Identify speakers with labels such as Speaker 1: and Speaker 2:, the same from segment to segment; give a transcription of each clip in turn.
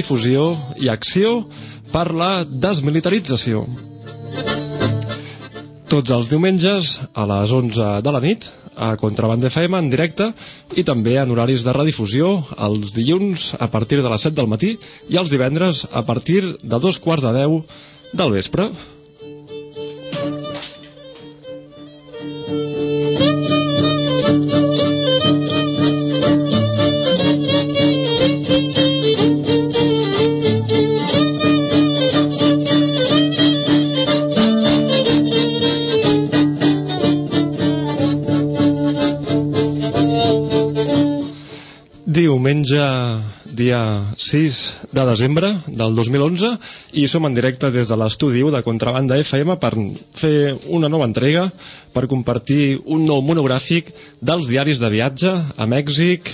Speaker 1: Difusió i acció per la desmilitarització. Tots els diumenges a les 11 de la nit a Contraband FM en directe i també en horaris de redifusió els dilluns a partir de les 7 del matí i els divendres a partir de dos quarts de 10 del vespre. Dia 6 de desembre del 2011 i som en directe des de l'estudi de Contrabanda FM per fer una nova entrega per compartir un nou monogràfic dels diaris de viatge a Mèxic,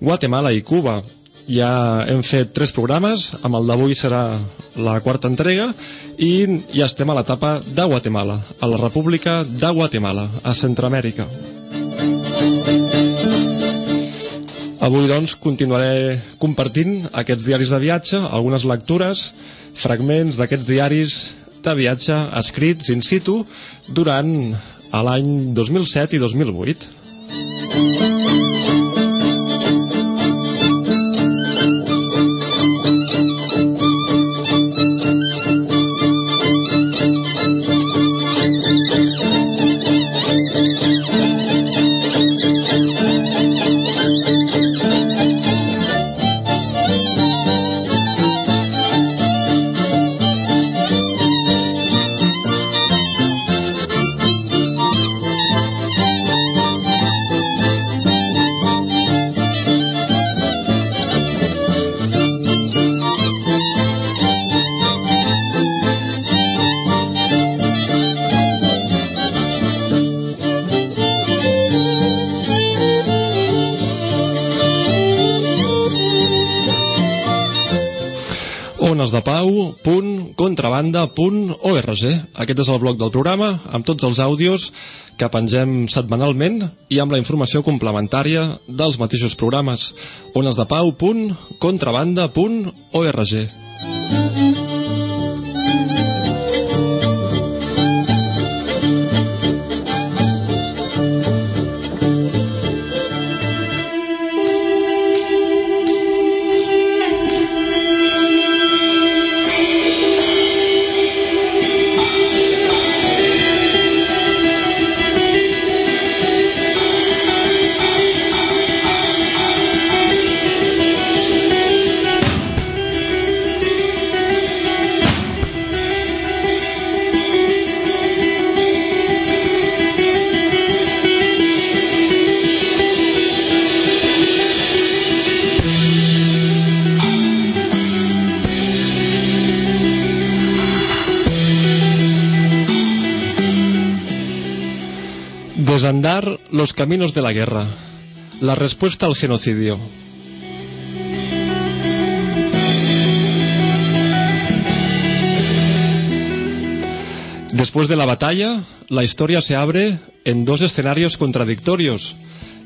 Speaker 1: Guatemala i Cuba. Ja hem fet tres programes, amb el d'avui serà la quarta entrega i ja estem a l'etapa de Guatemala, a la República de Guatemala, a Centroamèrica. Avui, doncs, continuaré compartint aquests diaris de viatge, algunes lectures, fragments d'aquests diaris de viatge escrits in situ durant l'any 2007 i 2008. onesdepau.contrabanda.org Aquest és el bloc del programa amb tots els àudios que pengem setmanalment i amb la informació complementària dels mateixos programes. Onesdepau.contrabanda.org Desandar los caminos de la guerra. La respuesta al genocidio. Después de la batalla, la historia se abre en dos escenarios contradictorios.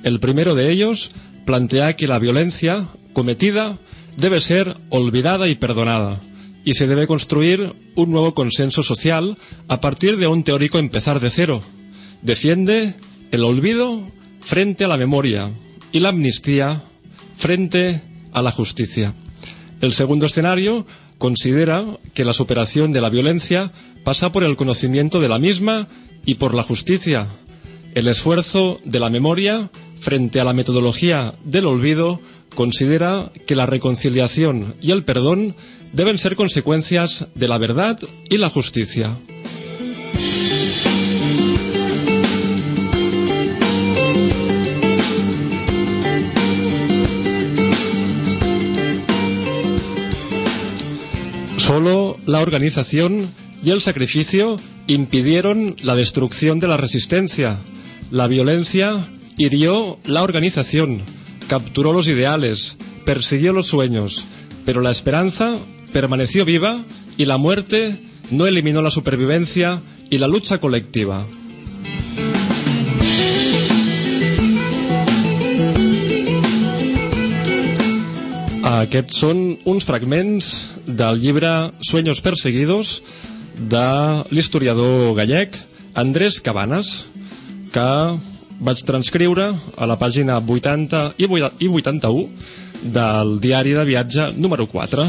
Speaker 1: El primero de ellos plantea que la violencia cometida debe ser olvidada y perdonada, y se debe construir un nuevo consenso social a partir de un teórico empezar de cero. Defiende el olvido frente a la memoria y la amnistía frente a la justicia. El segundo escenario considera que la superación de la violencia pasa por el conocimiento de la misma y por la justicia. El esfuerzo de la memoria frente a la metodología del olvido considera que la reconciliación y el perdón deben ser consecuencias de la verdad y la justicia. Solo la organización y el sacrificio impidieron la destrucción de la resistencia. La violencia hirió la organización, capturó los ideales, persiguió los sueños, pero la esperanza permaneció viva y la muerte no eliminó la supervivencia y la lucha colectiva. Aquests són uns fragments del llibre Sueños perseguidos de l'historiador gallec Andrés Cabanes, que vaig transcriure a la pàgina 80 i 81 del diari de viatge número 4.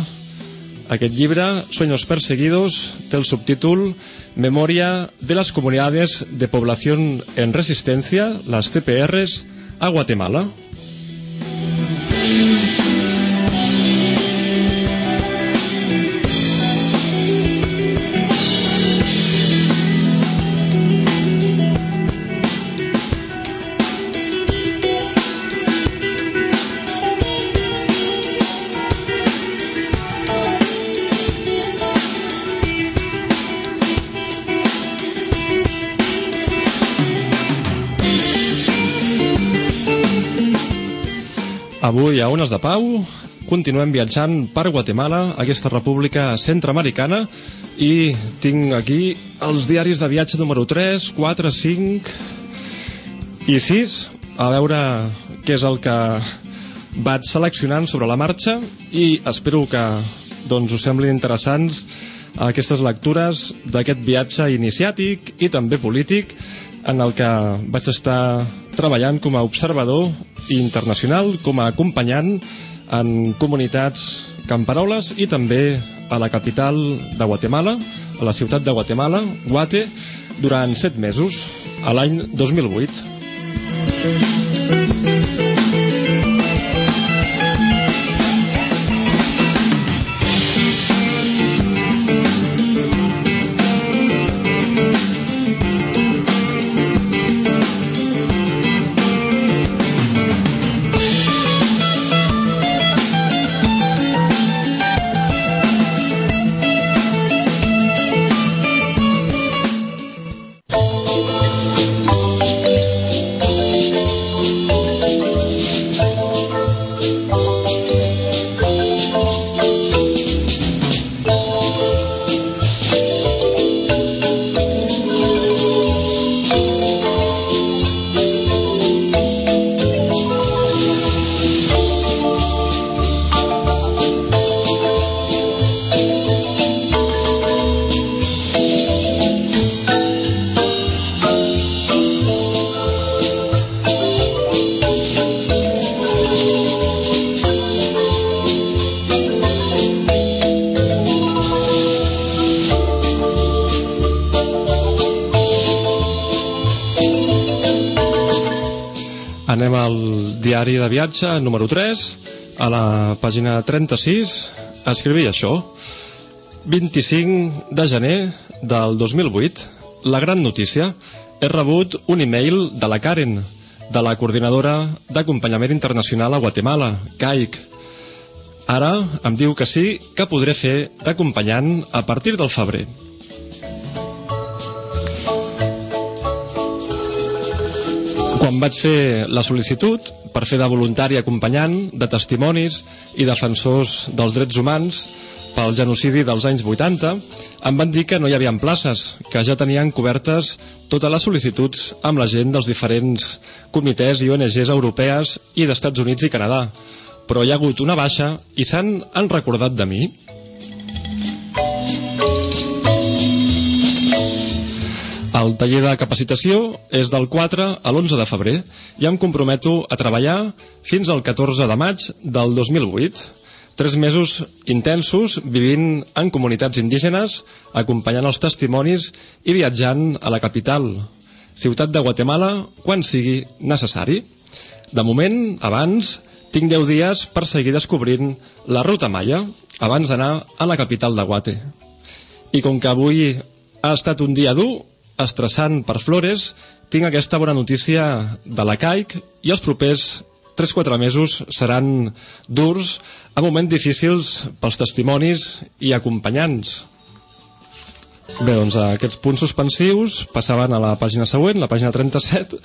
Speaker 1: Aquest llibre, Sueños perseguidos, té el subtítol Memoria de las comunidades de población en resistencia, las CPRs, a Guatemala. Ones de Pau. Continuem viatjant per Guatemala, aquesta república centroamericana, i tinc aquí els diaris de viatge número 3, 4, 5 i 6, a veure què és el que vaig seleccionant sobre la marxa. I espero que doncs, us semblin interessants aquestes lectures d'aquest viatge iniciàtic i també polític en el que vaig estar treballant com a observador internacional, com a acompanyant en comunitats camperoles i també a la capital de Guatemala, a la ciutat de Guatemala, Guate, durant set mesos, a l'any 2008. Diari de viatge número 3, a la pàgina 36, escrivia això. 25 de gener del 2008, la gran notícia, he rebut un e-mail de la Karen, de la coordinadora d'acompanyament internacional a Guatemala, CAIC. Ara em diu que sí, que podré fer d'acompanyant a partir del febrer. Quan vaig fer la sol·licitud per fer de voluntari acompanyant, de testimonis i defensors dels drets humans pel genocidi dels anys 80, em van dir que no hi havia places, que ja tenien cobertes totes les sol·licituds amb la gent dels diferents comitès i ONGs europees i d'Estats Units i Canadà. Però hi ha hagut una baixa i s'han recordat de mi. El taller de capacitació és del 4 a l'11 de febrer i em comprometo a treballar fins al 14 de maig del 2008. Tres mesos intensos vivint en comunitats indígenes, acompanyant els testimonis i viatjant a la capital, ciutat de Guatemala, quan sigui necessari. De moment, abans, tinc 10 dies per seguir descobrint la ruta Maya abans d'anar a la capital de Guate. I com que avui ha estat un dia dur, estressant per Flores, tinc aquesta bona notícia de la CAIC i els propers 3-4 mesos seran durs, a moments difícils pels testimonis i acompanyants. Bé, doncs aquests punts suspensius passaven a la pàgina següent, la pàgina 37,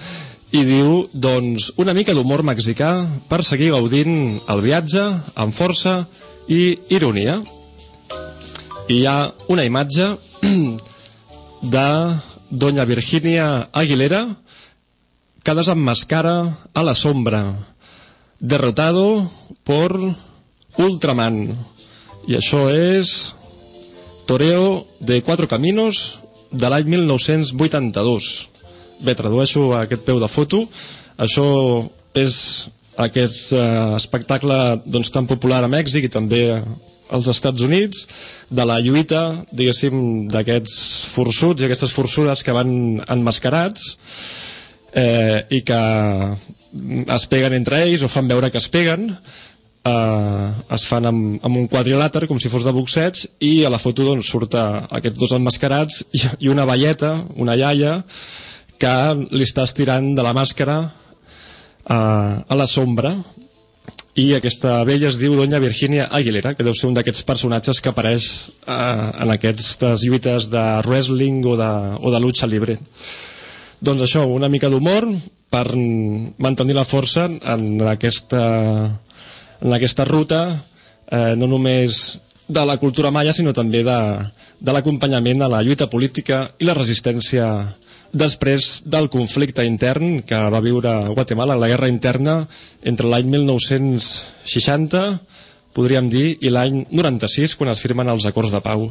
Speaker 1: i diu, doncs, una mica d'humor mexicà per seguir gaudint el viatge amb força i ironia. I hi ha una imatge de doña Virginia Aguilera, que desenmascara a la sombra, derrotado por Ultraman. I això és Toreo de Cuatro Caminos de l'any 1982. Bé, tradueixo aquest peu de foto. Això és aquest eh, espectacle doncs, tan popular a Mèxic i també als Estats Units de la lluita, diguéssim, d'aquests forçuts i aquestes forçudes que van enmascarats eh, i que es peguen entre ells o fan veure que es peguen eh, es fan amb, amb un quadrilàter com si fos de boxeig i a la foto doncs, surt aquests dos enmascarats i, i una velleta, una iaia que li està estirant de la màscara eh, a la sombra i aquesta vella es diu Doña Virginia Aguilera que deu ser un d'aquests personatges que apareix eh, en aquestes lluites de wrestling o de, o de lucha libre. Doncs això, una mica d'humor per mantenir la força en aquesta, en aquesta ruta eh, no només de la cultura maia sinó també de, de l'acompanyament a la lluita política i la resistència després del conflicte intern que va viure Guatemala, la guerra interna entre l'any 1960 podríem dir i l'any 96 quan es firmen els acords de pau.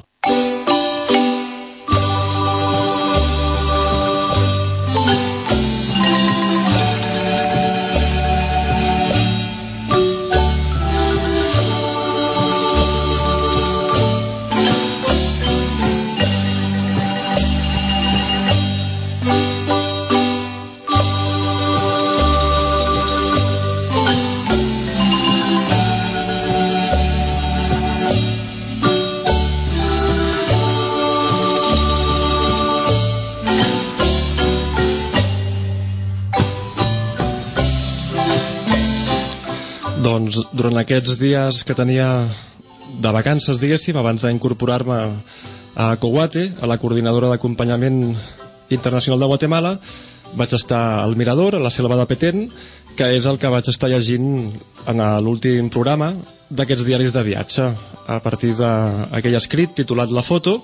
Speaker 1: Durant aquests dies que tenia de vacances, diguéssim, abans d'incorporar-me a COGUATE, a la coordinadora d'acompanyament internacional de Guatemala, vaig estar al Mirador, a la selva de Petén, que és el que vaig estar llegint en l'últim programa d'aquests diaris de viatge, a partir d'aquell escrit titulat La foto,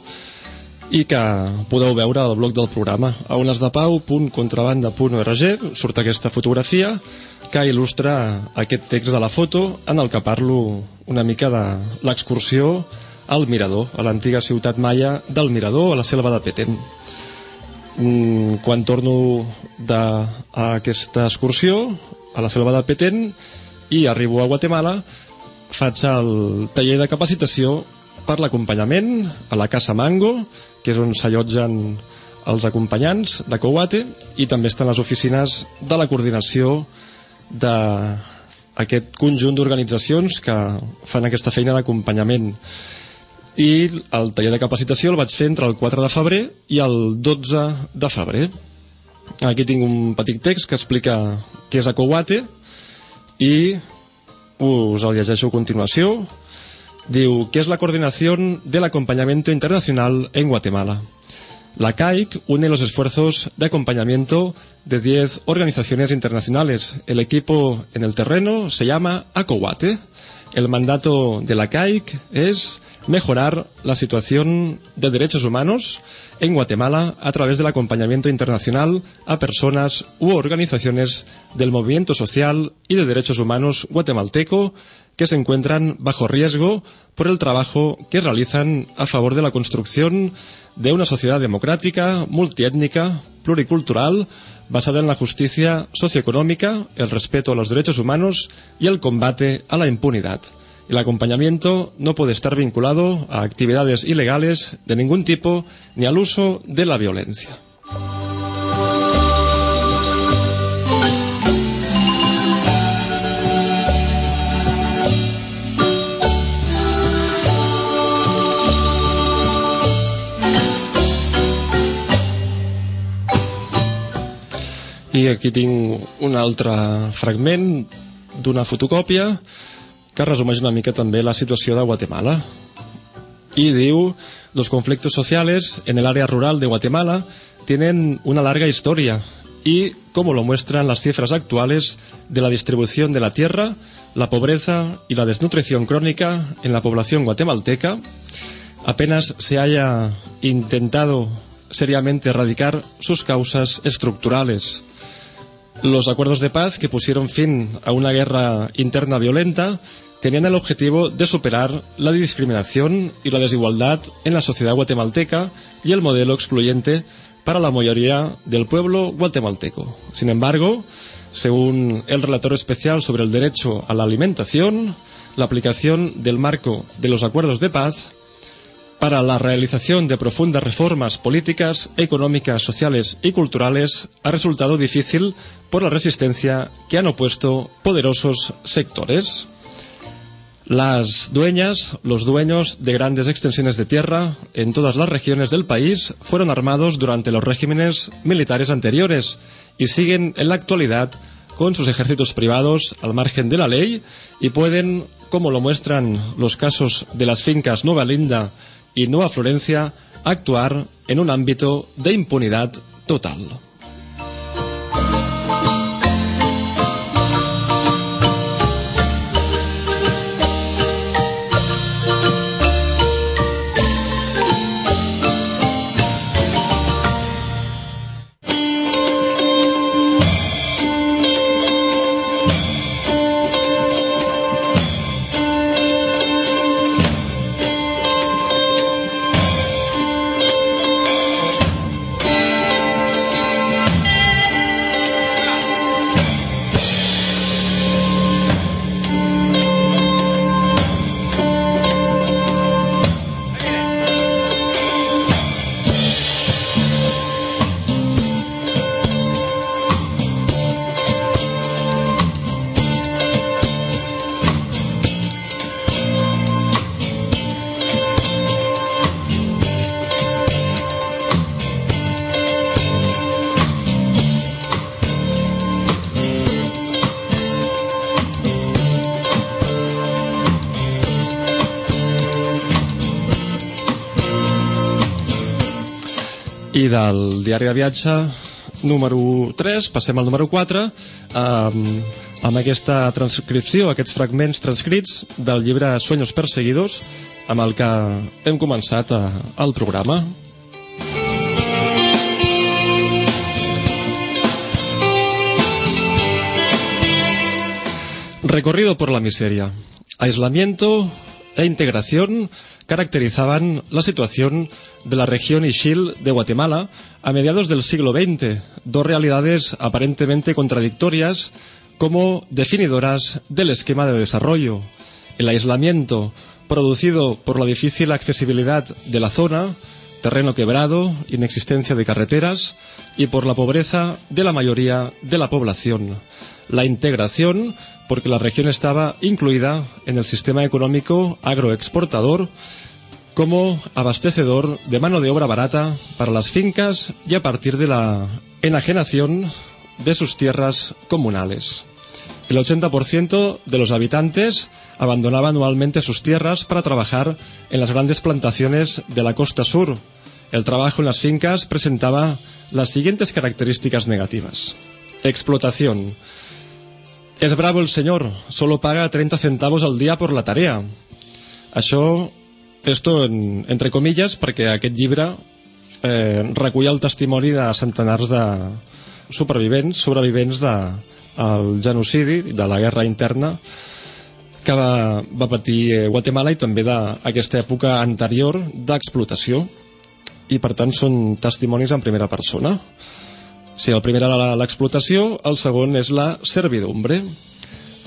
Speaker 1: i que podeu veure al blog del programa a onesdepau.contrabanda.org surt aquesta fotografia que il·lustra aquest text de la foto en el que parlo una mica de l'excursió al Mirador, a l'antiga ciutat maia del Mirador, a la selva de Petén. Mm, quan torno d'aquesta excursió a la selva de Petén i arribo a Guatemala, faig el taller de capacitació per l'acompanyament a la Casa Mango, que és on s'allotgen els acompanyants de Coate i també estan les oficines de la coordinació d'aquest conjunt d'organitzacions que fan aquesta feina d'acompanyament. I el taller de capacitació el vaig fer entre el 4 de febrer i el 12 de febrer. Aquí tinc un petit text que explica què és Acowate i us el llegeixo a continuació diu què és la coordinació de l'acompanyament internacional en Guatemala La CAIC une los esfuerzos de acompañamiento de 10 organizaciones internacionales. El equipo en el terreno se llama ACOWATE. El mandato de la CAIC es mejorar la situación de derechos humanos en Guatemala a través del acompañamiento internacional a personas u organizaciones del movimiento social y de derechos humanos guatemalteco que se encuentran bajo riesgo por el trabajo que realizan a favor de la construcción de una sociedad democrática, multiétnica, pluricultural, basada en la justicia socioeconómica, el respeto a los derechos humanos y el combate a la impunidad. El acompañamiento no puede estar vinculado a actividades ilegales de ningún tipo ni al uso de la violencia. I aquí tinc un altre fragment d'una fotocòpia que resumeix una mica també la situació de Guatemala. Y diu, los conflictos sociales en el área rural de Guatemala tienen una larga historia y, como lo muestran las cifras actuales de la distribución de la tierra, la pobreza y la desnutrición crónica en la población guatemalteca, apenas se haya intentado seriamente erradicar sus causas estructurales. Los acuerdos de paz que pusieron fin a una guerra interna violenta tenían el objetivo de superar la discriminación y la desigualdad en la sociedad guatemalteca y el modelo excluyente para la mayoría del pueblo guatemalteco. Sin embargo, según el relator especial sobre el derecho a la alimentación, la aplicación del marco de los acuerdos de paz para la realización de profundas reformas políticas, económicas, sociales y culturales ha resultado difícil por la resistencia que han opuesto poderosos sectores. Las dueñas, los dueños de grandes extensiones de tierra en todas las regiones del país fueron armados durante los regímenes militares anteriores y siguen en la actualidad con sus ejércitos privados al margen de la ley y pueden, como lo muestran los casos de las fincas Nueva Linda y Nueva Florencia, actuar en un ámbito de impunidad total. Del diari de viatge número 3 passem al número 4 amb, amb aquesta transcripció, aquests fragments transcrits del llibre Sueños Perseguidos amb el que hem començat a, el programa. Recorrido por la miseria, aislamiento e integración caracterizaban la situación de la región Ixil de Guatemala a mediados del siglo XX, dos realidades aparentemente contradictorias como definidoras del esquema de desarrollo. El aislamiento producido por la difícil accesibilidad de la zona, terreno quebrado, inexistencia de carreteras y por la pobreza de la mayoría de la población. La integración porque la región estaba incluida en el sistema económico agroexportador como abastecedor de mano de obra barata para las fincas y a partir de la enajenación de sus tierras comunales. El 80% de los habitantes abandonaba anualmente sus tierras para trabajar en las grandes plantaciones de la costa sur. El trabajo en las fincas presentaba las siguientes características negativas. Explotación. Es bravo el señor, solo paga 30 centavos al día por la tarea. Això, esto en, entre comilles, perquè aquest llibre eh, recull el testimoni de centenars de supervivents, sobrevivents de, al genocidi, de la guerra interna que va, va patir eh, Guatemala i també d'aquesta època anterior d'explotació i per tant són testimonis en primera persona. Si el primer era l'explotació, el segon és la servidumbre.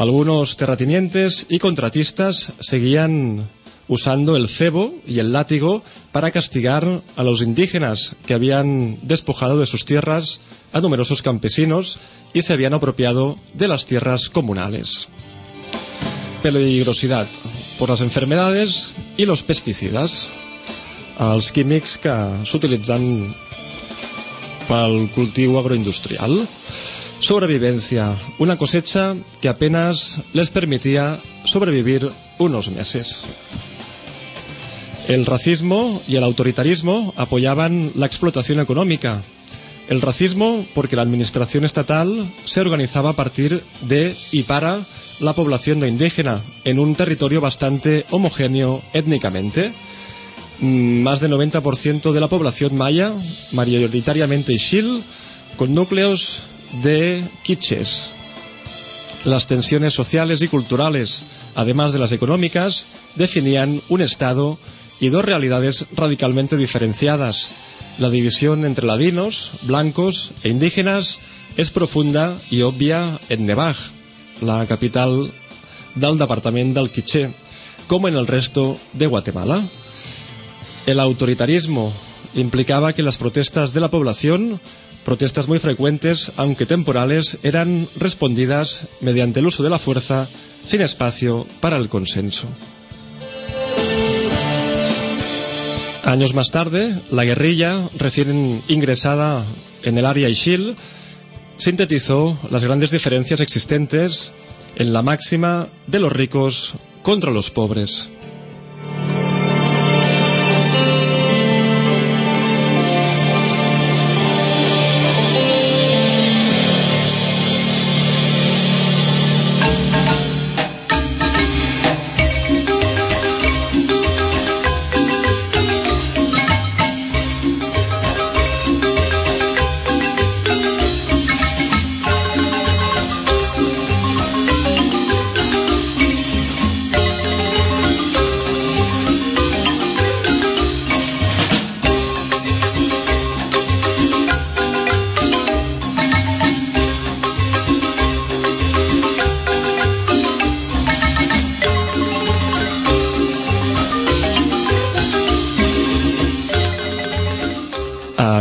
Speaker 1: Algunos terratinientes y contratistas seguían usando el cebo y el látigo para castigar a los indígenas que habían despojado de sus tierras a numerosos campesinos y se habían apropiado de las tierras comunales. Peligrosidad por las enfermedades y los pesticidas. Els químics que s'utilitzen pel cultiu agroindustrial. Sobrevivencia, una cosecha que apenas les permitía sobrevivir unos meses. El racismo y el autoritarismo apoyaban la explotación económica. El racismo porque la administración estatal se organizaba a partir de y para la población no indígena en un territorio bastante homogéneo étnicamente más del 90% de la población maya, mayoritariamente Ixil, con núcleos de quiches. Las tensiones sociales y culturales además de las económicas, definían un Estado y dos realidades radicalmente diferenciadas. La división entre ladinos, blancos e indígenas es profunda y obvia en Nevaj, la capital del departament del Quiché, como en el resto de Guatemala. El autoritarismo implicaba que las protestas de la población, protestas muy frecuentes, aunque temporales, eran respondidas mediante el uso de la fuerza sin espacio para el consenso. Años más tarde, la guerrilla, recién ingresada en el área Ishil, sintetizó las grandes diferencias existentes en la máxima de los ricos contra los pobres.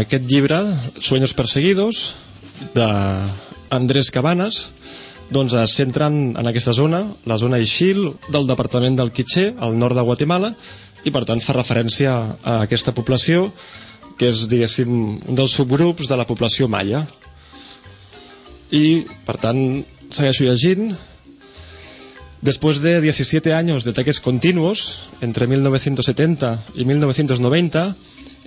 Speaker 1: Aquest llibre, Sueños perseguidos, d'Andrés Cabanes, doncs es centren en aquesta zona, la zona Ixil del departament del Quiché, al nord de Guatemala, i per tant fa referència a aquesta població, que és, diguéssim, un dels subgrups de la població maia. I, per tant, segueixo llegint. Después de 17 años de ataques continuos, entre 1970 y 1990,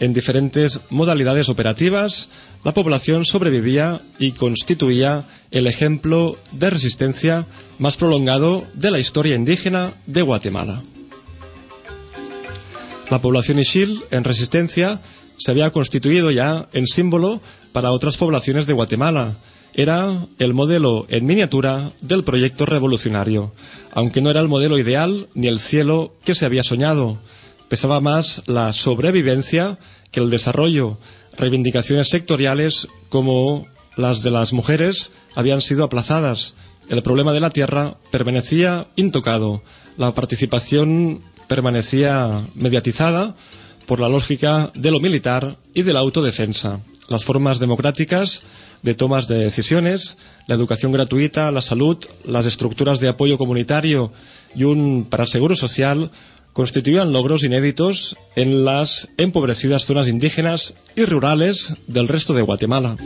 Speaker 1: en diferentes modalidades operativas, la población sobrevivía y constituía el ejemplo de resistencia más prolongado de la historia indígena de Guatemala. La población Ixil, en resistencia, se había constituido ya en símbolo para otras poblaciones de Guatemala. Era el modelo en miniatura del proyecto revolucionario, aunque no era el modelo ideal ni el cielo que se había soñado pesaba más la sobrevivencia que el desarrollo. Reivindicaciones sectoriales como las de las mujeres habían sido aplazadas. El problema de la tierra permanecía intocado. La participación permanecía mediatizada por la lógica de lo militar y de la autodefensa. Las formas democráticas de tomas de decisiones, la educación gratuita, la salud, las estructuras de apoyo comunitario y un paraseguro social constituían logros inéditos en las empobrecidas zonas indígenas y rurales del resto de Guatemala.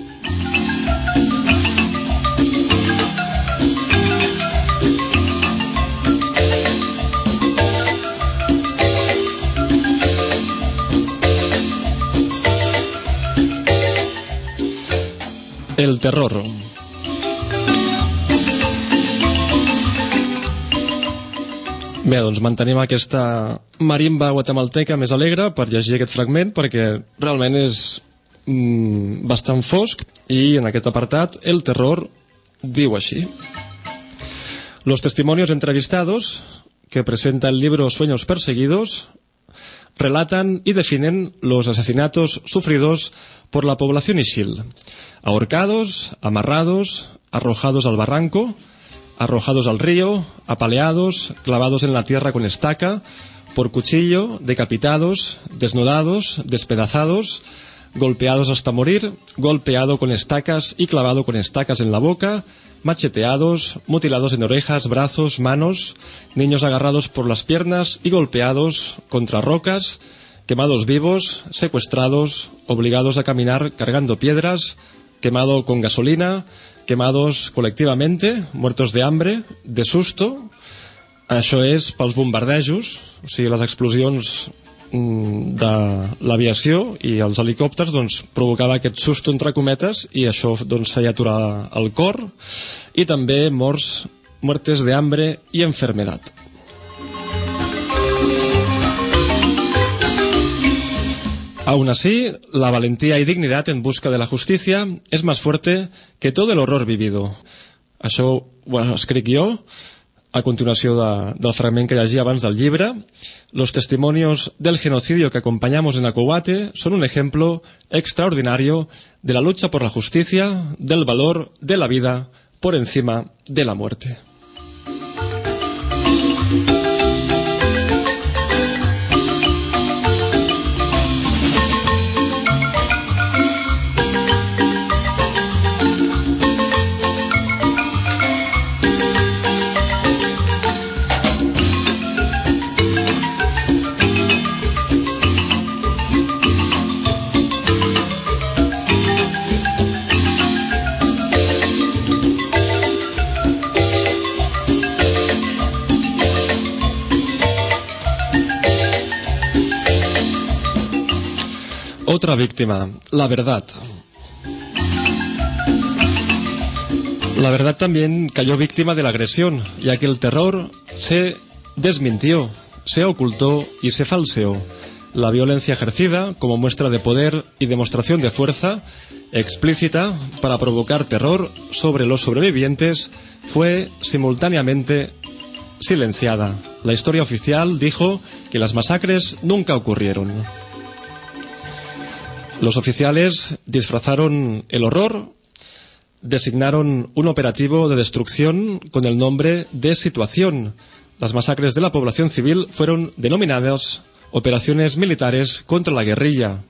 Speaker 1: El terror. Bé, doncs mantenim aquesta marimba guatemalteca més alegre per llegir aquest fragment perquè realment és mm, bastant fosc i en aquest apartat el terror diu així. Los testimonios entrevistados que presenta el libro Sueños Perseguidos relatan y definen los asesinatos sufridos por la población Ixil. Ahorcados, amarrados, arrojados al barranco, arrojados al río, apaleados, clavados en la tierra con estaca, por cuchillo, decapitados, desnudados, despedazados, golpeados hasta morir, golpeado con estacas y clavado con estacas en la boca, macheteados, mutilados en orejas, brazos, manos, niños agarrados por las piernas y golpeados contra rocas, quemados vivos, secuestrados, obligados a caminar cargando piedras, quemado con gasolina, quemados colectivamente, muertos de hambre, de susto. Això és pels bombardejos, o sigui, les explosions mm, de l'aviació i els helicòpters doncs, provocava aquest susto entre cometes i això doncs, feia aturar el cor i també morts, muertes de hambre i enfermedad. Aún así, la valentía y dignidad en busca de la justicia es más fuerte que todo el horror vivido. A continuació de, del fragment que llegia abans del llibre, los testimonios del genocidio que acompañamos en Acobate son un ejemplo extraordinario de la lucha por la justicia, del valor de la vida por encima de la muerte. Otra víctima, la verdad. La verdad también cayó víctima de la agresión, ya que el terror se desmintió, se ocultó y se falseó. La violencia ejercida como muestra de poder y demostración de fuerza explícita para provocar terror sobre los sobrevivientes fue simultáneamente silenciada. La historia oficial dijo que las masacres nunca ocurrieron. Los oficiales disfrazaron el horror, designaron un operativo de destrucción con el nombre de situación. Las masacres de la población civil fueron denominadas operaciones militares contra la guerrilla.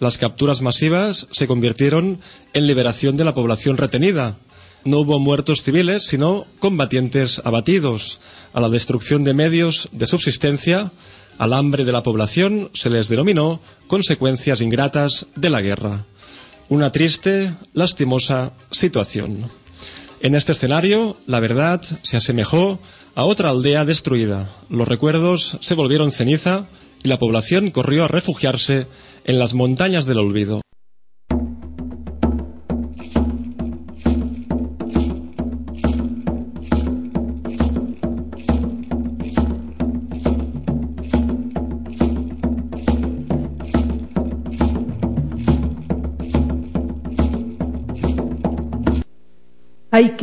Speaker 1: Las capturas masivas se convirtieron en liberación de la población retenida. No hubo muertos civiles, sino combatientes abatidos. A la destrucción de medios de subsistencia al hambre de la población se les denominó consecuencias ingratas de la guerra. Una triste, lastimosa situación. En este escenario, la verdad se asemejó a otra aldea destruida. Los recuerdos se volvieron ceniza y la población corrió a refugiarse en las montañas del olvido.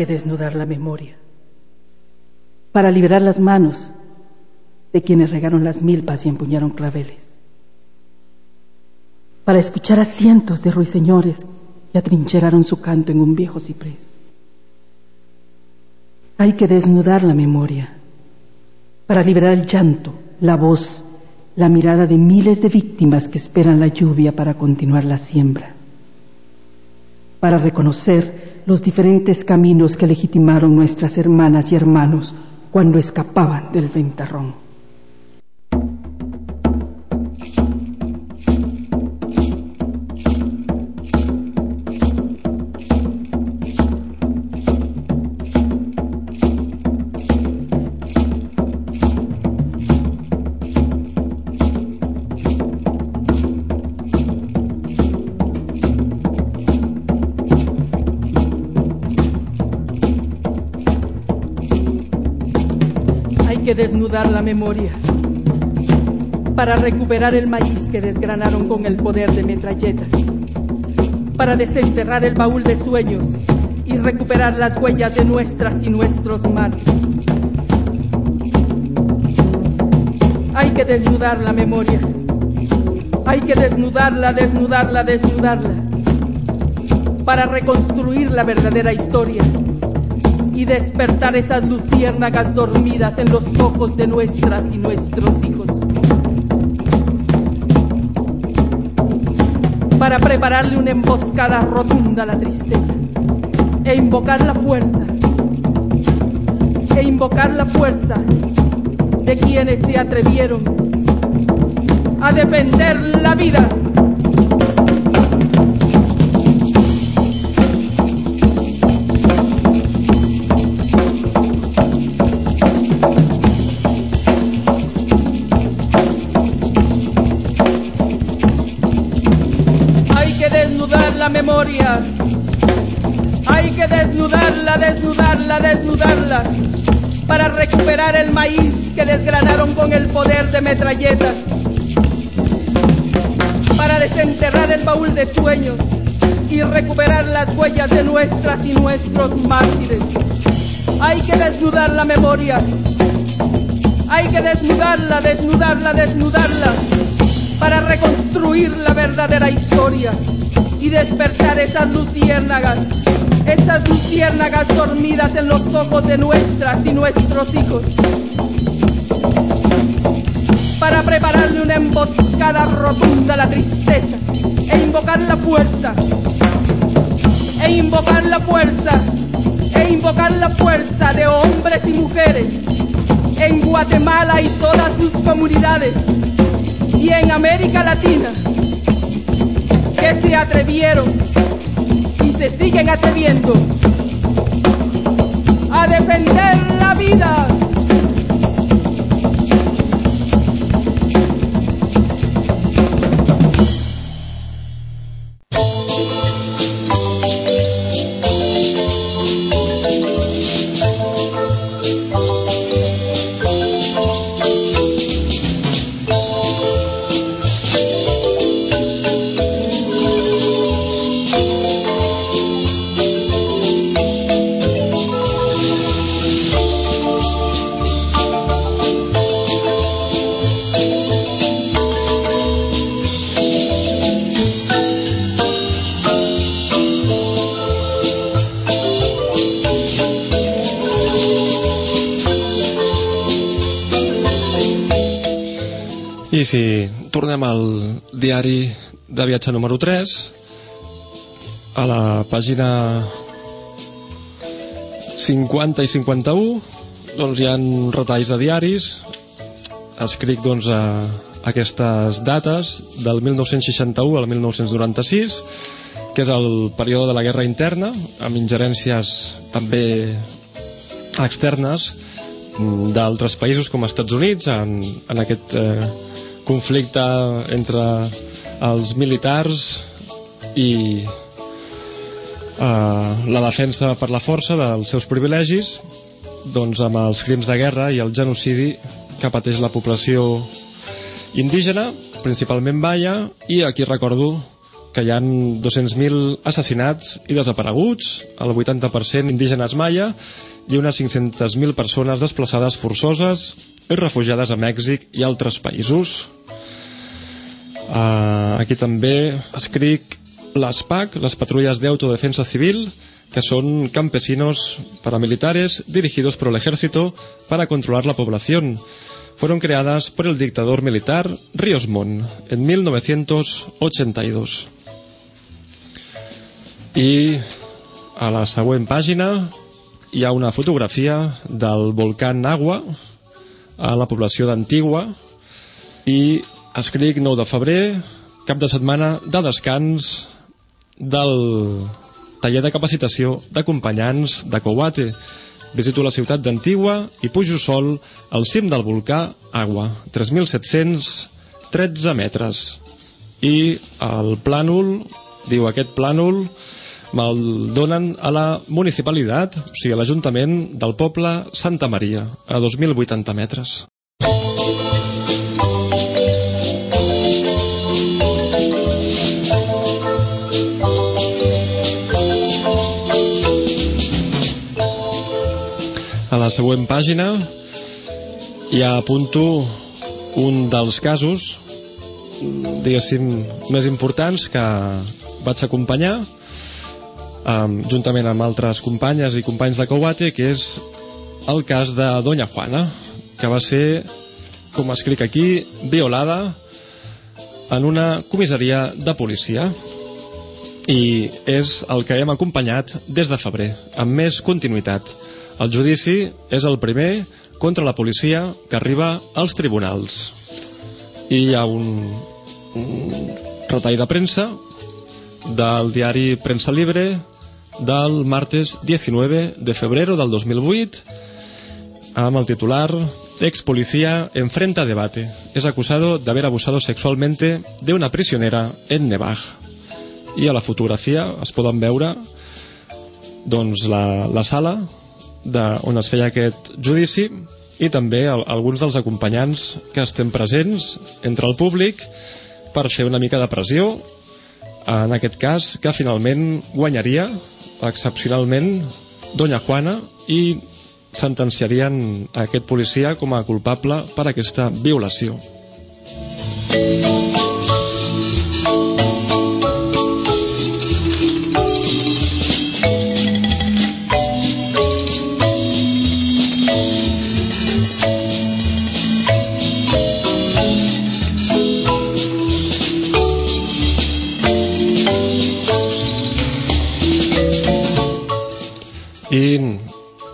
Speaker 2: Que desnudar la memoria. Para liberar las manos de quienes regaron las milpas y empuñaron claveles, para escuchar a cientos de ruiseñores que atrincheraron su canto en un viejo ciprés. Hay que desnudar la memoria para liberar el llanto, la voz, la mirada de miles de víctimas que esperan la lluvia para continuar la siembra, para reconocer los diferentes caminos que legitimaron nuestras hermanas y hermanos cuando escapaban del ventarrón. Desnudar la memoria para recuperar el maíz que desgranaron con el poder de metralletas, para desenterrar el baúl de sueños y recuperar las huellas de nuestras y nuestros mártires. Hay que desnudar la memoria, hay que desnudarla, desnudarla, desnudarla, para reconstruir la verdadera historia y despertar esas luciérnagas dormidas en los ojos de nuestras y nuestros hijos. Para prepararle una emboscada rotunda a la tristeza e invocar la fuerza, e invocar la fuerza de quienes se atrevieron a defender la vida. Hay que desnudarla, desnudarla, desnudarla para recuperar el maíz que desgranaron con el poder de metralletas. Para desenterrar el baúl de sueños y recuperar las huellas de nuestras y nuestros mártires. Hay que desnudar la memoria Hay que desnudarla, desnudarla, desnudarla para reconstruir la verdadera historia y despertar esas luciérnagas, esas luciérnagas dormidas en los ojos de nuestras y nuestros hijos. Para prepararle una emboscada rotunda a la tristeza e invocar la fuerza, e invocar la fuerza, e invocar la fuerza de hombres y mujeres en Guatemala y todas sus comunidades y en América Latina que se atrevieron y se siguen atreviendo a defender la vida.
Speaker 1: Tornem al diari de viatge número 3, a la pàgina 50 i 51, doncs hi ha retalls de diaris, escric doncs a aquestes dates del 1961 al 1996, que és el període de la guerra interna, amb ingerències també externes d'altres països com els Estats Units en, en aquest eh, conflicte entre els militars i eh, la defensa per la força dels seus privilegis doncs amb els crims de guerra i el genocidi que pateix la població indígena, principalment Baia, i aquí recordo que hi han 200.000 assassinats i desapareguts, el 80% indígenes maia i unes 500.000 persones desplaçades forçoses i refugiades a Mèxic i altres països. Uh, aquí també escric les PAC, les patrulles de autodefensa civil, que son campesinos paramilitares dirigidos por el ejército para controlar la población. Fueron creadas por el dictador militar Ríos Montt en 1982. I a la següent pàgina hi ha una fotografia del volcán Agua a la població d'Antigua i escric 9 de febrer, cap de setmana de descans del taller de capacitació d'acompanyants de Coate. Visito la ciutat d'Antigua i pujo sol al cim del volcà Agua, 3.713 metres. I el plànol, diu aquest plànol, me'l donen a la municipalitat, o sigui, a l'Ajuntament del poble Santa Maria, a 2.080 metres. A la següent pàgina ja apunto un dels casos diguéssim més importants que vaig acompanyar um, juntament amb altres companyes i companys de Coate que és el cas de Doña Juana que va ser, com escric aquí violada en una comissaria de policia i és el que hem acompanyat des de febrer amb més continuïtat el judici és el primer contra la policia que arriba als tribunals. I hi ha un, un retall de premsa del diari Premsa Libre del martes 19 de febrero del 2008 amb el titular Ex policía enfrenta debate. Es acusado de haber abusado sexualmente de una prisionera en Nevaj. I a la fotografia es poden veure doncs, la, la sala de, on es feia aquest judici i també el, alguns dels acompanyants que estem presents entre el públic per fer una mica de pressió en aquest cas que finalment guanyaria excepcionalment Doña Juana i sentenciarien aquest policia com a culpable per aquesta violació. I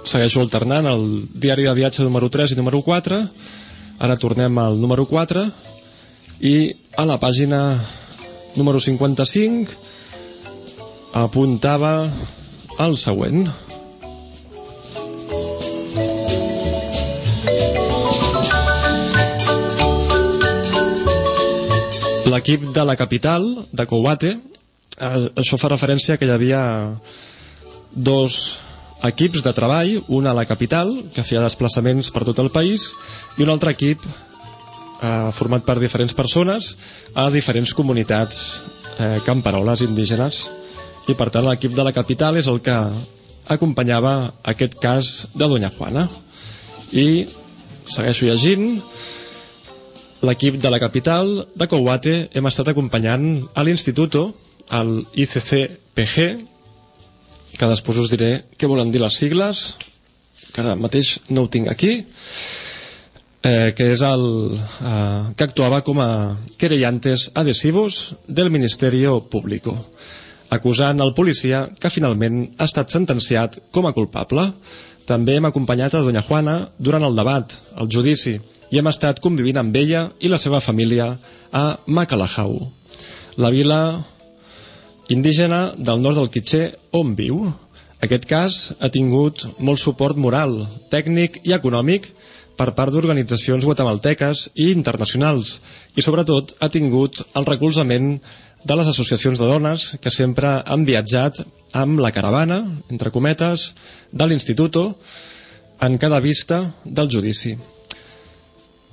Speaker 1: segueixo alternant el diari de viatge número 3 i número 4 ara tornem al número 4 i a la pàgina número 55 apuntava el següent. L'equip de la capital de Kouate això fa referència que hi havia dos equips de treball, un a la capital, que feia desplaçaments per tot el país, i un altre equip eh, format per diferents persones a diferents comunitats eh, camperoles indígenes. I per tant l'equip de la capital és el que acompanyava aquest cas de Doña Juana. I segueixo llegint l'equip de la capital de Kouate hem estat acompanyant a l'Instituto, al ICCPG, que després us diré què volen dir les sigles que ara mateix no ho tinc aquí eh, que és el eh, que actuava com a querellantes adhesivos del Ministerio Público acusant el policia que finalment ha estat sentenciat com a culpable. També hem acompanyat a Doña Juana durant el debat, el judici i hem estat convivint amb ella i la seva família a Macalajau. La vila indígena del nord del Quitxer on viu. Aquest cas ha tingut molt suport moral, tècnic i econòmic per part d'organitzacions guatemalteques i internacionals i sobretot ha tingut el recolzament de les associacions de dones que sempre han viatjat amb la caravana, entre cometes, de l'Instituto en cada vista del judici.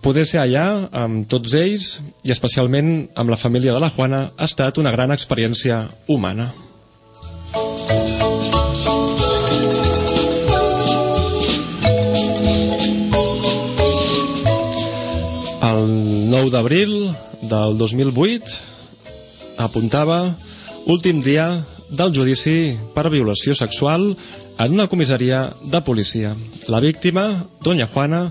Speaker 1: Poder ser allà amb tots ells i especialment amb la família de la Juana ha estat una gran experiència humana. El 9 d'abril del 2008 apuntava últim dia del judici per violació sexual en una comissaria de policia. La víctima, Doña Juana,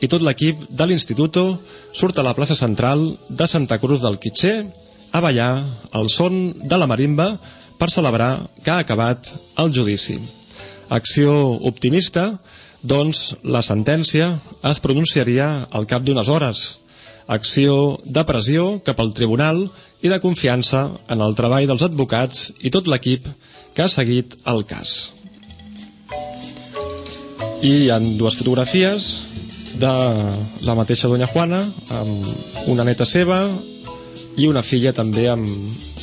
Speaker 1: i tot l'equip de l'Instituto surt a la plaça central de Santa Cruz del Quitxer a ballar el son de la marimba per celebrar que ha acabat el judici. Acció optimista, doncs la sentència es pronunciaria al cap d'unes hores. Acció de pressió cap al tribunal i de confiança en el treball dels advocats i tot l'equip que ha seguit el cas. I hi ha dues fotografies de la mateixa Doña Juana amb una neta seva i una filla també amb,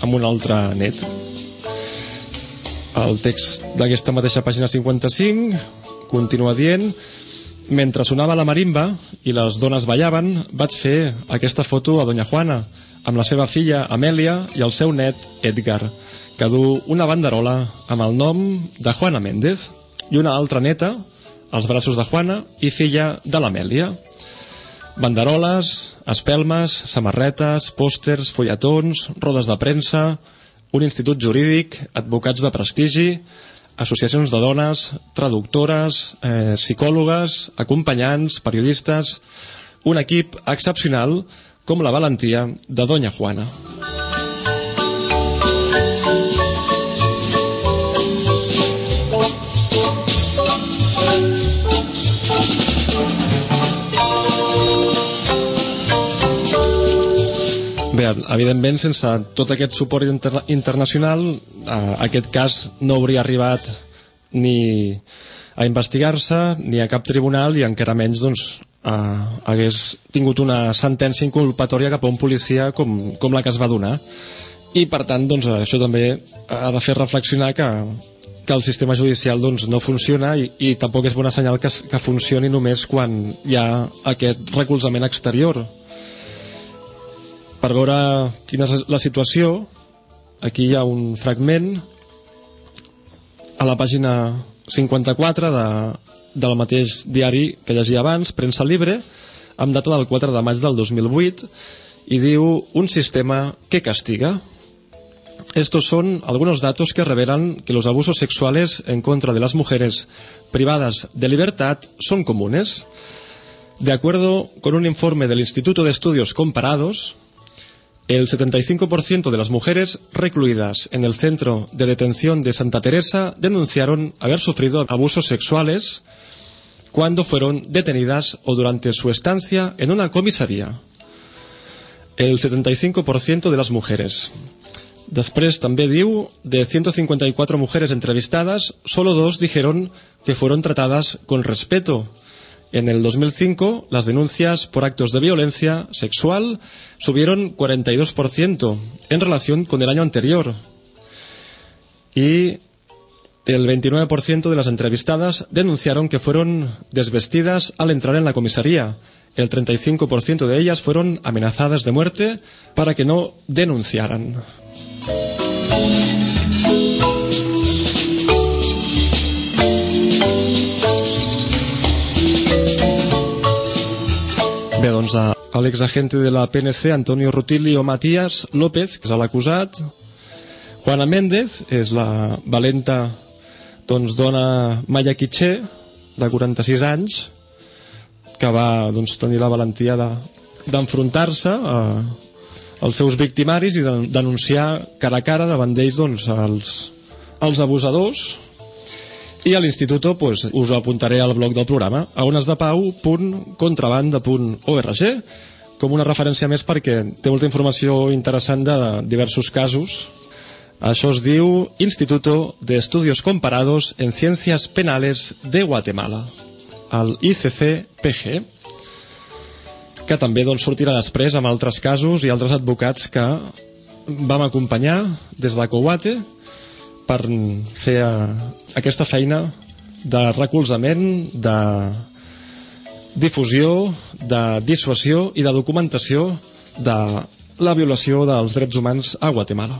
Speaker 1: amb un altre net. El text d'aquesta mateixa pàgina 55 continua dient mentre sonava la marimba i les dones ballaven vaig fer aquesta foto a Doña Juana amb la seva filla Amèlia i el seu net Edgar que du una banderola amb el nom de Juana Méndez i una altra neta als braços de Juana i filla de l'Amèlia. Banderoles, espelmes, samarretes, pòsters, fulletons, rodes de premsa, un institut jurídic, advocats de prestigi, associacions de dones, traductores, eh, psicòlogues, acompanyants, periodistes, un equip excepcional com la valentia de Doña Juana. Bé, evidentment, sense tot aquest suport inter internacional, eh, aquest cas no hauria arribat ni a investigar-se, ni a cap tribunal, i encara menys doncs, eh, hagués tingut una sentència inculpatòria cap a un policia com, com la que es va donar. I, per tant, doncs, això també ha de fer reflexionar que, que el sistema judicial doncs, no funciona i, i tampoc és bona senyal que, que funcioni només quan hi ha aquest recolzament exterior per veure quina és la situació aquí hi ha un fragment a la pàgina 54 de del mateix diari que llegia abans, Premsa Libre, amb data del 4 de maig del 2008, y diu un sistema que castiga. Estos son algunos datos que revelan que los abusos sexuales en contra de las mujeres privadas de libertad son comunes. De acuerdo con un informe del Instituto de Estudios Comparados, el 75% de las mujeres recluidas en el centro de detención de Santa Teresa denunciaron haber sufrido abusos sexuales cuando fueron detenidas o durante su estancia en una comisaría el 75% de las mujeres. Després també diu, de 154 mujeres entrevistadas, solo dos dijeron que fueron tratadas con respeto. En el 2005, las denuncias por actos de violencia sexual subieron 42% en relación con el año anterior. Y el 29% de las entrevistadas denunciaron que fueron desvestidas al entrar en la comisaría el 35% de ellas fueron amenazadas de muerte para que no denunciaran. Bé, doncs a l'exagente de la PNC, Antonio Rutilio Matías López, que és l'acusat, Juana Méndez, és la valenta doncs, dona Maya Quiché, de 46 anys, que va doncs, tenir la valentia d'enfrontar-se de, als seus victimaris i de, denunciar cara a cara davant d'ells doncs, els, els abusadors i a l'institut pues, us ho apuntaré al blog del programa. Aunesdepau.contrabanda.org com una referència més perquè té molta informació interessant de diversos casos. Això es diu Instituto de Estudios Comparados en Ciencias Penales de Guatemala al ICC-PG que també doncs, sortirà després amb altres casos i altres advocats que vam acompanyar des de Coate per fer aquesta feina de recolzament, de difusió, de dissuasió i de documentació de la violació dels drets humans a Guatemala.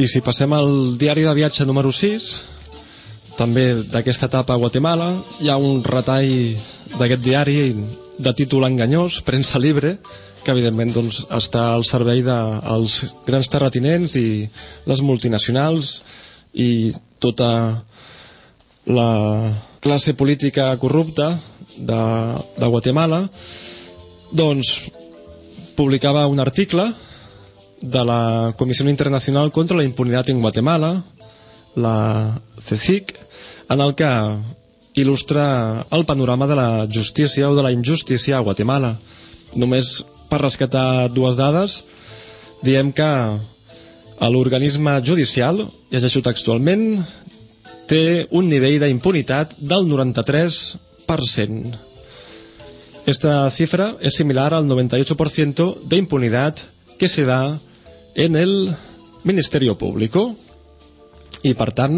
Speaker 1: I si passem al diari de viatge número 6, també d'aquesta etapa a Guatemala, hi ha un retall d'aquest diari de títol enganyós, premsa libre, que evidentment doncs, està al servei dels de, grans terratinents i les multinacionals i tota la classe política corrupta de, de Guatemala. Doncs publicava un article de la Comisión Internacional contra la Impunidad en Guatemala, la CECIC, en el que il·lustra el panorama de la justícia o de la injustícia a Guatemala. Només per rescatar dues dades, diem que l'organisme judicial, llegeixo textualment, té un nivell d'impunitat del 93%. Esta cifra es similar al 98% de impunidad que se da en el Ministerio Público. I per tant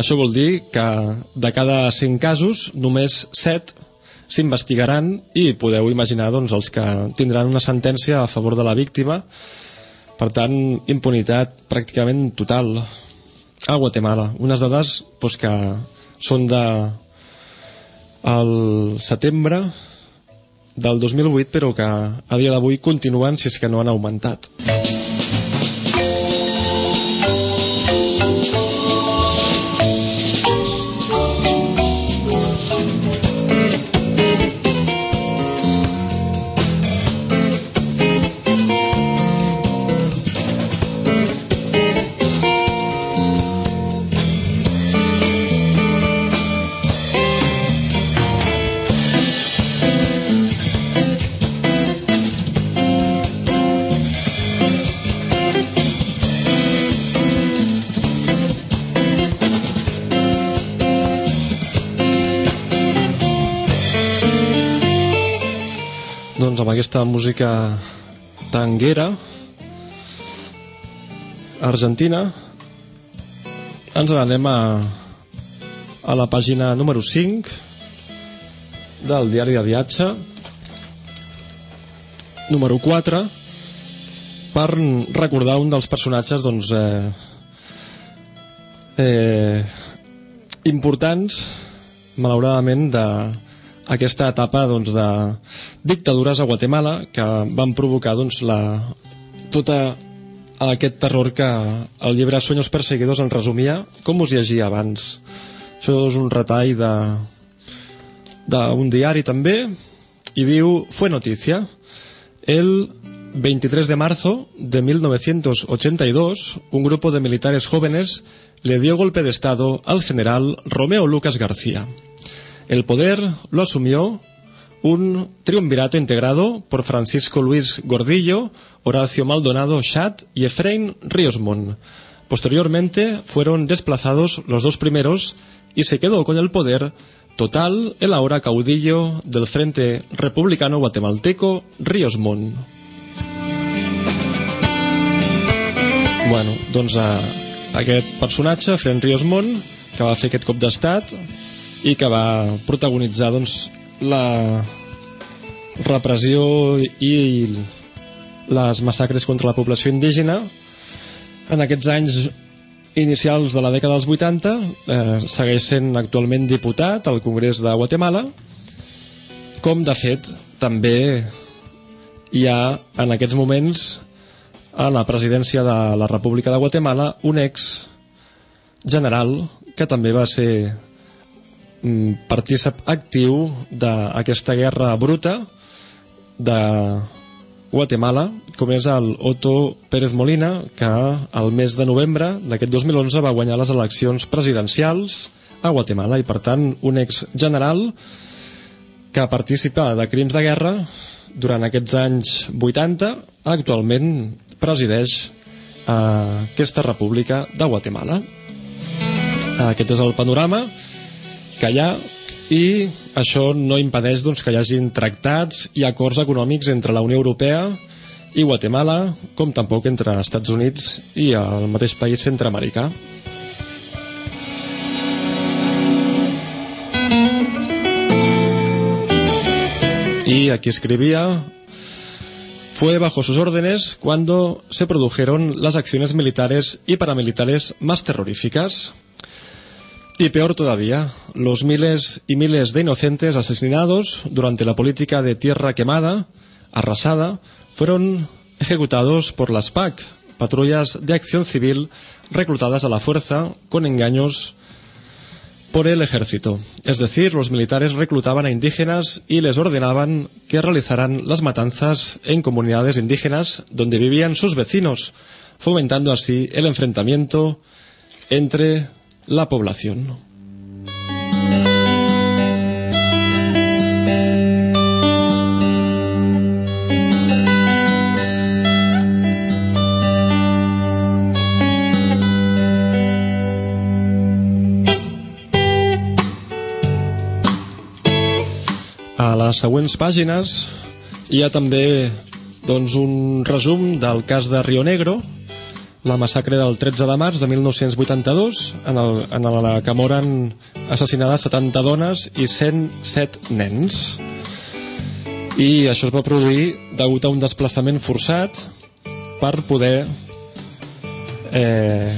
Speaker 1: això vol dir que de cada 5 casos només 7 s'investigaran i podeu imaginar doncs, els que tindran una sentència a favor de la víctima. Per tant impunitat pràcticament total. A Guatemala unes dades doncs, que són de el setembre del 2008 però que a dia d'avui continuen si és que no han augmentat. doncs aquesta música tanguera argentina ens n'anem a, a la pàgina número 5 del diari de viatge número 4 per recordar un dels personatges doncs, eh, eh, importants malauradament d'aquesta etapa doncs, de dictadures a Guatemala que van provocar doncs, la, tota aquest terror que el llibre Sueños Perseguidos en resumia com us llegia abans això és un retall de diari també i diu Fue noticia el 23 de marzo de 1982, un grupo de militares jóvenes le dio golpe de Estado al general Romeo Lucas García. El poder lo asumió un triunvirato integrado por Francisco Luis Gordillo, Horacio Maldonado Chat y Efraín Ríosmont. Posteriormente fueron desplazados los dos primeros y se quedó con el poder total el ahora caudillo del Frente Republicano Guatemalteco, Ríosmont. Bueno, doncs a, aquest personatge, Fren Riosmont, que va fer aquest cop d'estat i que va protagonitzar doncs, la repressió i les massacres contra la població indígena. En aquests anys inicials de la dècada dels 80 eh, segueix sent actualment diputat al Congrés de Guatemala com de fet també hi ha en aquests moments a la presidència de la República de Guatemala un ex general que també va ser partícip actiu d'aquesta guerra bruta de Guatemala, com és el Otto Pérez Molina, que al mes de novembre d'aquest 2011 va guanyar les eleccions presidencials a Guatemala. I per tant un ex general que participa de crims de guerra durant aquests anys 80 actualment presideix eh, aquesta república de Guatemala. Aquest és el panorama ha i això no impedeix doncs, que hi hagin tractats i acords econòmics entre la Unió Europea i Guatemala, com tampoc entre Estats Units i el mateix país centreamericà. Y aquí escribía, fue bajo sus órdenes cuando se produjeron las acciones militares y paramilitares más terroríficas. Y peor todavía, los miles y miles de inocentes asesinados durante la política de tierra quemada, arrasada, fueron ejecutados por las PAC, patrullas de acción civil reclutadas a la fuerza con engaños por el ejército. Es decir, los militares reclutaban a indígenas y les ordenaban que realizaran las matanzas en comunidades indígenas donde vivían sus vecinos, fomentando así el enfrentamiento entre la población. A les següents pàgines hi ha també doncs, un resum del cas de Rio Negro, la massacre del 13 de març de 1982, en, el, en la que moren assassinades 70 dones i 107 nens. I això es va produir degut a un desplaçament forçat per poder eh,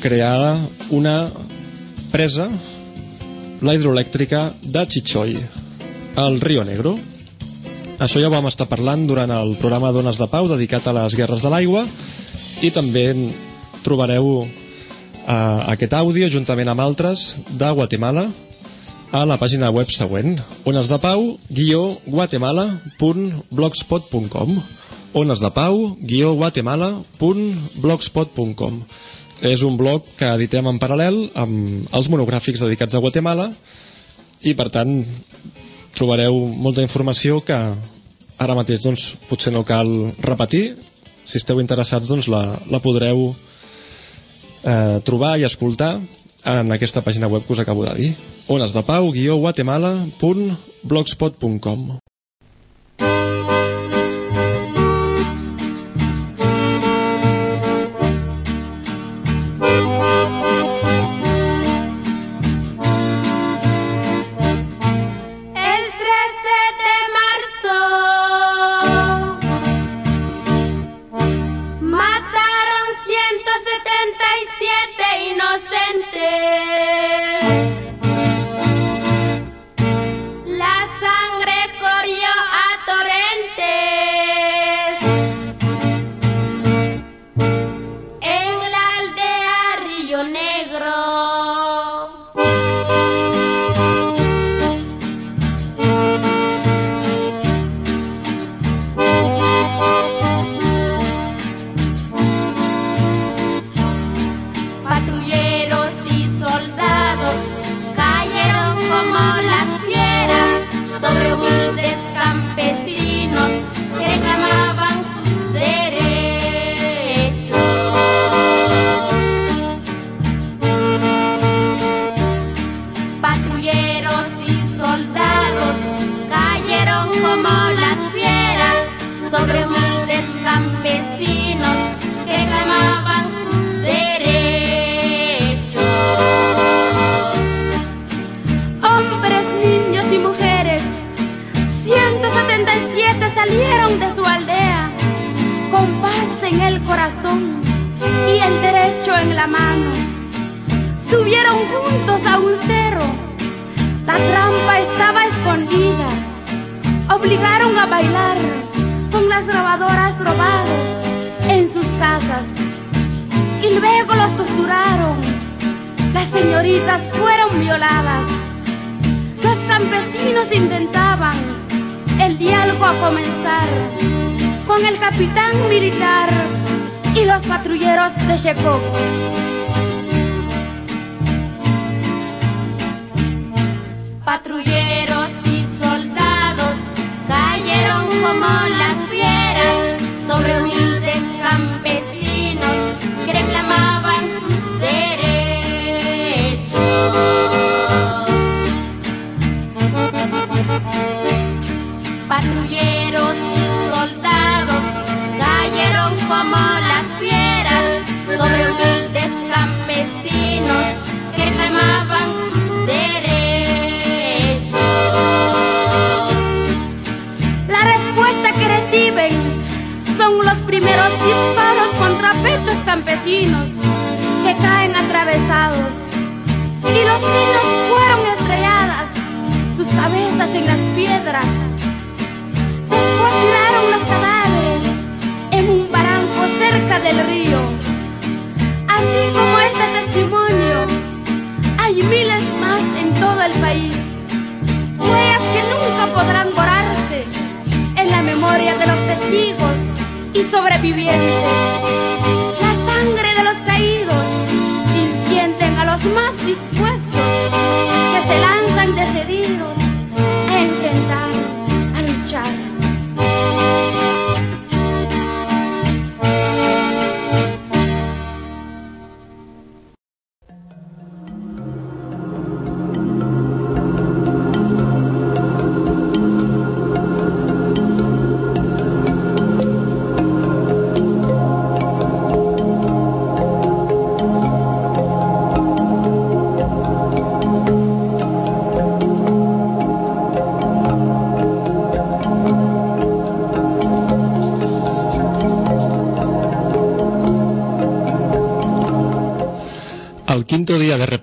Speaker 1: crear una presa, la hidroelèctrica de Chichoy, al Rio Negro. Això ja ho vam estar parlant durant el programa Dones de Pau dedicat a les guerres de l'aigua i també trobareu eh, aquest àudio juntament amb altres de Guatemala a la pàgina web següent onesdepau-guatemala.blogspot.com onesdepau-guatemala.blogspot.com és un blog que editem en paral·lel amb els monogràfics dedicats a Guatemala i per tant trobareu molta informació que ara mateix doncs, potser no cal repetir si esteu interessats doncs la, la podreu eh, trobar i escoltar en aquesta pàgina web que us acabo de dir. Onesdepau-guatemala.blogspot.com
Speaker 3: patuje. Obligaron a bailar con las grabadoras robadas en sus casas. Y luego los torturaron. Las señoritas fueron violadas. Los campesinos intentaban el diálogo a comenzar con el capitán militar y los patrulleros de Chekhov. Que caen atravesados y los niños fueron estrelladas sus cabezas en las piedras. Después tiraron los cadáveres en un barranco cerca del río. Así como este testimonio, hay miles más en todo el país. Huellas que nunca podrán borrarse en la memoria de los testigos y sobrevivientes. Los más dispuestos que se lanzan decididos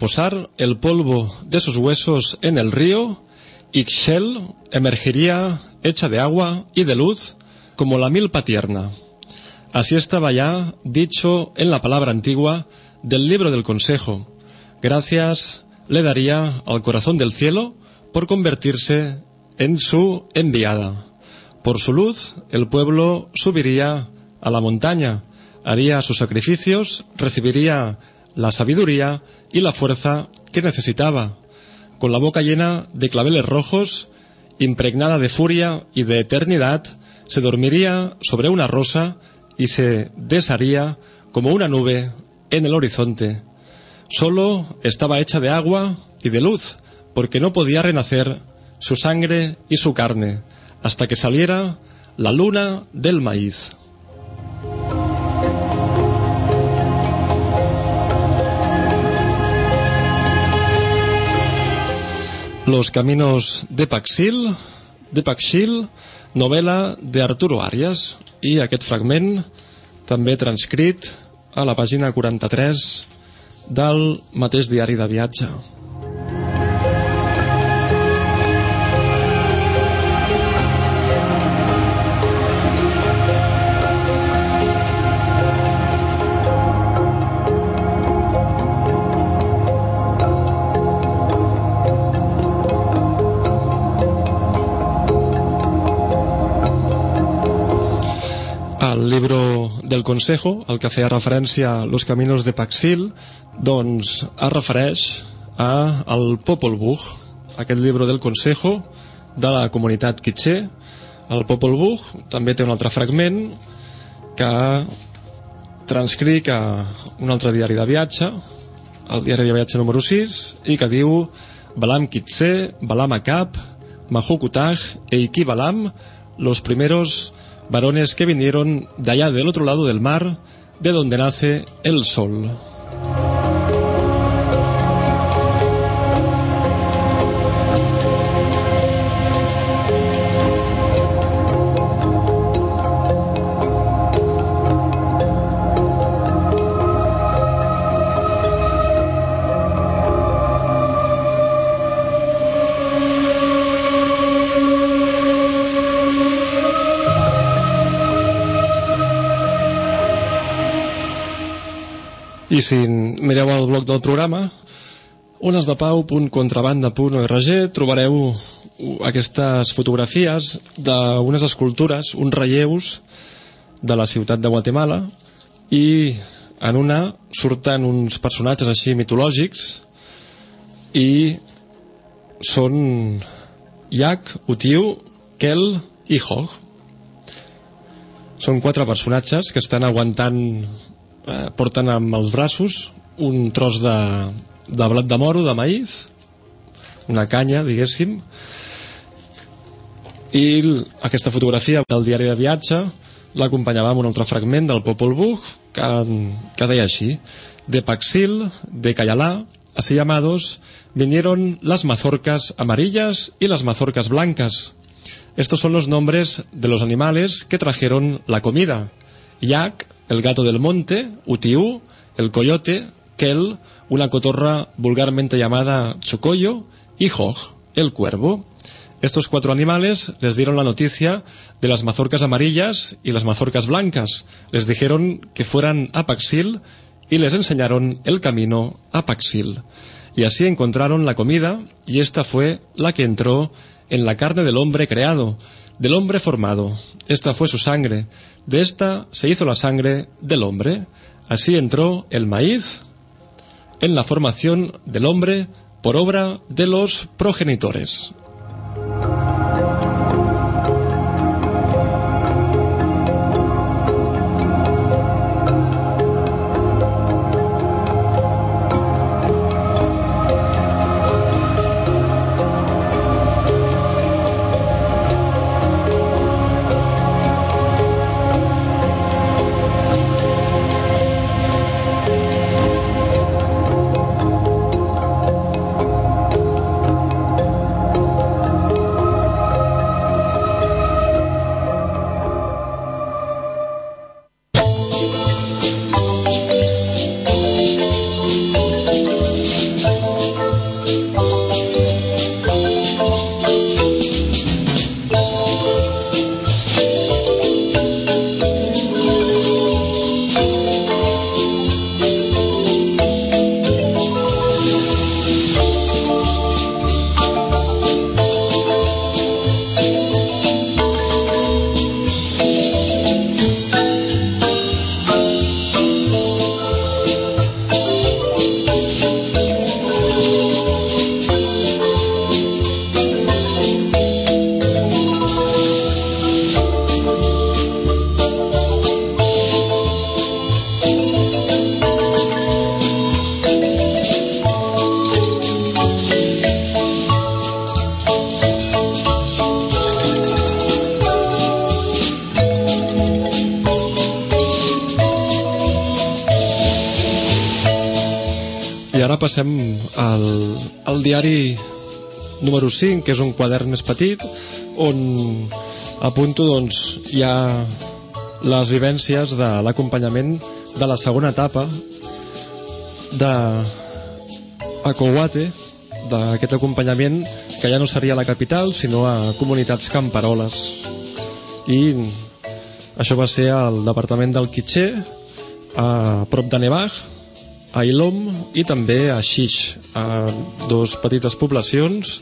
Speaker 1: reposar el polvo de sus huesos en el río, Ixchel emergería hecha de agua y de luz como la milpa tierna. Así estaba ya dicho en la palabra antigua del libro del consejo. Gracias le daría al corazón del cielo por convertirse en su enviada. Por su luz el pueblo subiría a la montaña, haría sus sacrificios, recibiría la sabiduría y la fuerza que necesitaba. Con la boca llena de claveles rojos, impregnada de furia y de eternidad, se dormiría sobre una rosa y se desharía como una nube en el horizonte. Solo estaba hecha de agua y de luz, porque no podía renacer su sangre y su carne, hasta que saliera la luna del maíz. Los caminos de Paxil, de Paxil, novel·la d'Arturo Arias, i aquest fragment també transcrit a la pàgina 43 del mateix diari de viatge. El libro del Consejo, el que feia referència Los Caminos de Paxil, doncs es refereix a el Popol Vuh, aquest llibre del Consejo de la comunitat Kitxé. El Popol Vuh també té un altre fragment que transcric a un altre diari de viatge, el diari de viatge número 6, i que diu Balam Kitse, Balam Akab, Mahukutaj e Balam, los primeros varones que vinieron de allá del otro lado del mar, de donde nace el sol. Si mireu el blog del programa, onesdepau.contrabanda.org trobareu aquestes fotografies d'unes escultures, uns relleus de la ciutat de Guatemala i en una surten uns personatges així mitològics i són Yak, Utiu, Kel i Hog. Són quatre personatges que estan aguantant, eh, porten amb els braços un tros de, de blat de moro, de maïs, una canya, diguéssim, i aquesta fotografia del diari de viatge l'acompanyava amb un altre fragment del Popol Vuh que, que deia així de Paxil, de Cayalá así llamados vinieron las mazorcas amarillas y las mazorcas blancas. Estos son los nombres de los animales que trajeron la comida. Yak, el gato del monte Utiú, el coyote Kel, una cotorra vulgarmente llamada chocoyo y Hog, el cuervo estos cuatro animales les dieron la noticia de las mazorcas amarillas y las mazorcas blancas. Les dijeron que fueran a Paxil y les enseñaron el camino a Paxil. Y así encontraron la comida y esta fue la que entró en la carne del hombre creado, del hombre formado. Esta fue su sangre. De esta se hizo la sangre del hombre. Así entró el maíz en la formación del hombre por obra de los progenitores. Passem al, al diari número 5, que és un quadern més petit, on apunto doncs, hi ha les vivències de l'acompanyament de la segona etapa de Acowate, d'aquest acompanyament que ja no seria a la capital, sinó a comunitats camperoles. I això va ser al departament del Quiché, a prop de Nevach, a Ilom i també a Xix, a dos petites poblacions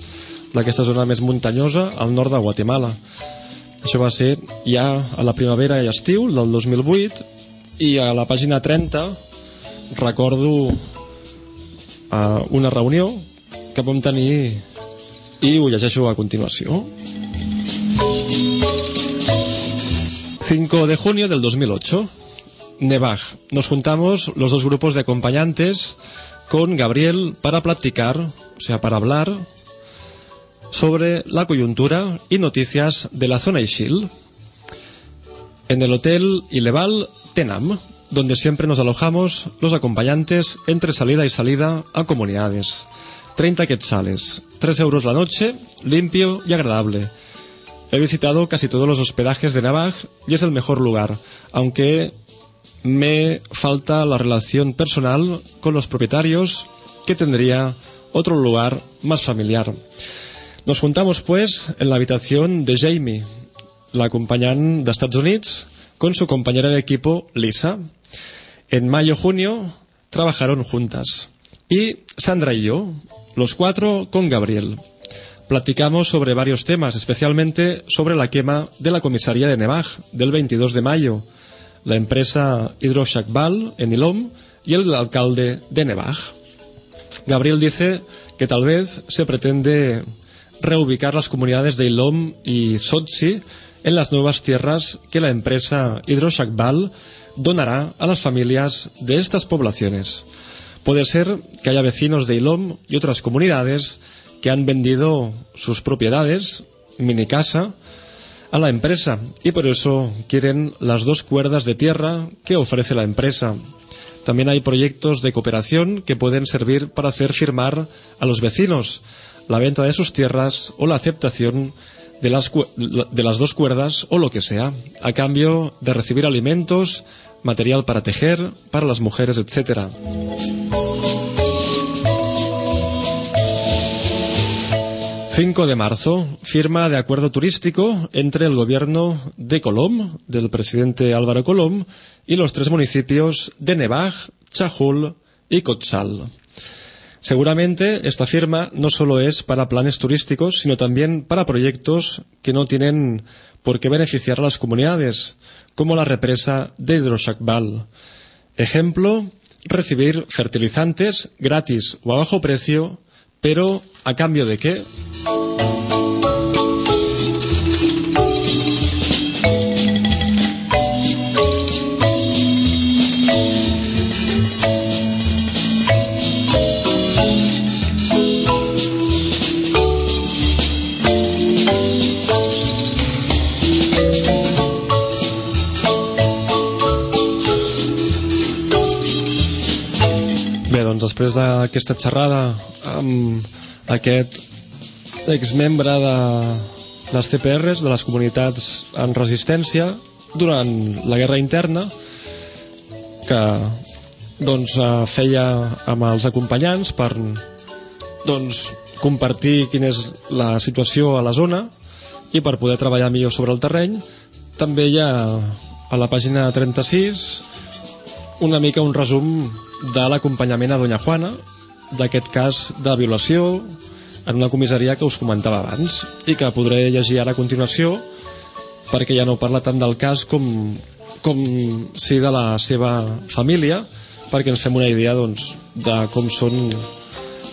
Speaker 1: d'aquesta zona més muntanyosa al nord de Guatemala. Això va ser ja a la primavera i estiu del 2008 i a la pàgina 30 recordo uh, una reunió que vam tenir i ho llegeixo a continuació. 5 de junio del 2008 Nevaj. Nos juntamos los dos grupos de acompañantes con Gabriel para platicar, o sea, para hablar sobre la coyuntura y noticias de la zona Ixil en el Hotel Ileval Tenam, donde siempre nos alojamos los acompañantes entre salida y salida a comunidades. 30 quetzales, 3 euros la noche, limpio y agradable. He visitado casi todos los hospedajes de Navaj y es el mejor lugar, aunque me falta la relación personal con los propietarios que tendría otro lugar más familiar. Nos juntamos pues en la habitación de Jamie, la acompañante de Estados Unidos, con su compañera de equipo Lisa. En mayo-junio trabajaron juntas. Y Sandra y yo, los cuatro con Gabriel. Platicamos sobre varios temas, especialmente sobre la quema de la comisaría de Nevaj del 22 de mayo, la empresa Hidroshakbal en Ilom y el alcalde de Nevaj. Gabriel dice que tal vez se pretende reubicar las comunidades de Ilom y Sotsi en las nuevas tierras que la empresa Hidroshakbal donará a las familias de estas poblaciones. Puede ser que haya vecinos de Ilom y otras comunidades que han vendido sus propiedades, mini casa, a la empresa y por eso quieren las dos cuerdas de tierra que ofrece la empresa. También hay proyectos de cooperación que pueden servir para hacer firmar a los vecinos la venta de sus tierras o la aceptación de las, de las dos cuerdas o lo que sea, a cambio de recibir alimentos, material para tejer, para las mujeres, etc. 5 de marzo, firma de acuerdo turístico entre el gobierno de Colom, del presidente Álvaro Colom, y los tres municipios de Nevaj, Chajul y Cotzal. Seguramente esta firma no solo es para planes turísticos, sino también para proyectos que no tienen por qué beneficiar a las comunidades, como la represa de Hidroshakbal. Ejemplo, recibir fertilizantes gratis o a bajo precio, pero ¿a cambio de qué? Doncs després d'aquesta xerrada amb aquest exmembre de les CPRs, de les comunitats en resistència, durant la guerra interna, que doncs, eh, feia amb els acompanyants per doncs, compartir quina és la situació a la zona i per poder treballar millor sobre el terreny. També hi ha a la pàgina 36 una mica un resum de l'acompanyament a Doña Juana d'aquest cas de violació en una comissaria que us comentava abans i que podré llegir ara a continuació perquè ja no parla tant del cas com, com sí de la seva família perquè ens fem una idea doncs, de com són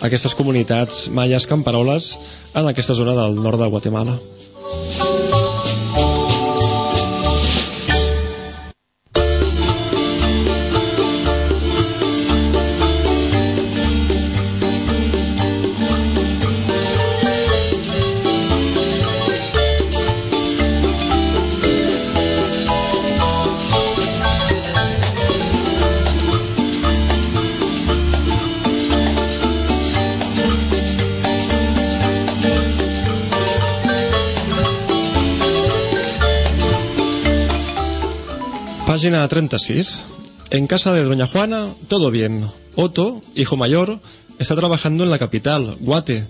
Speaker 1: aquestes comunitats maies camperoles en aquesta zona del nord de Guatemala. Página 36. En casa de Doña Juana, todo bien. Otto, hijo mayor, está trabajando en la capital, Guate,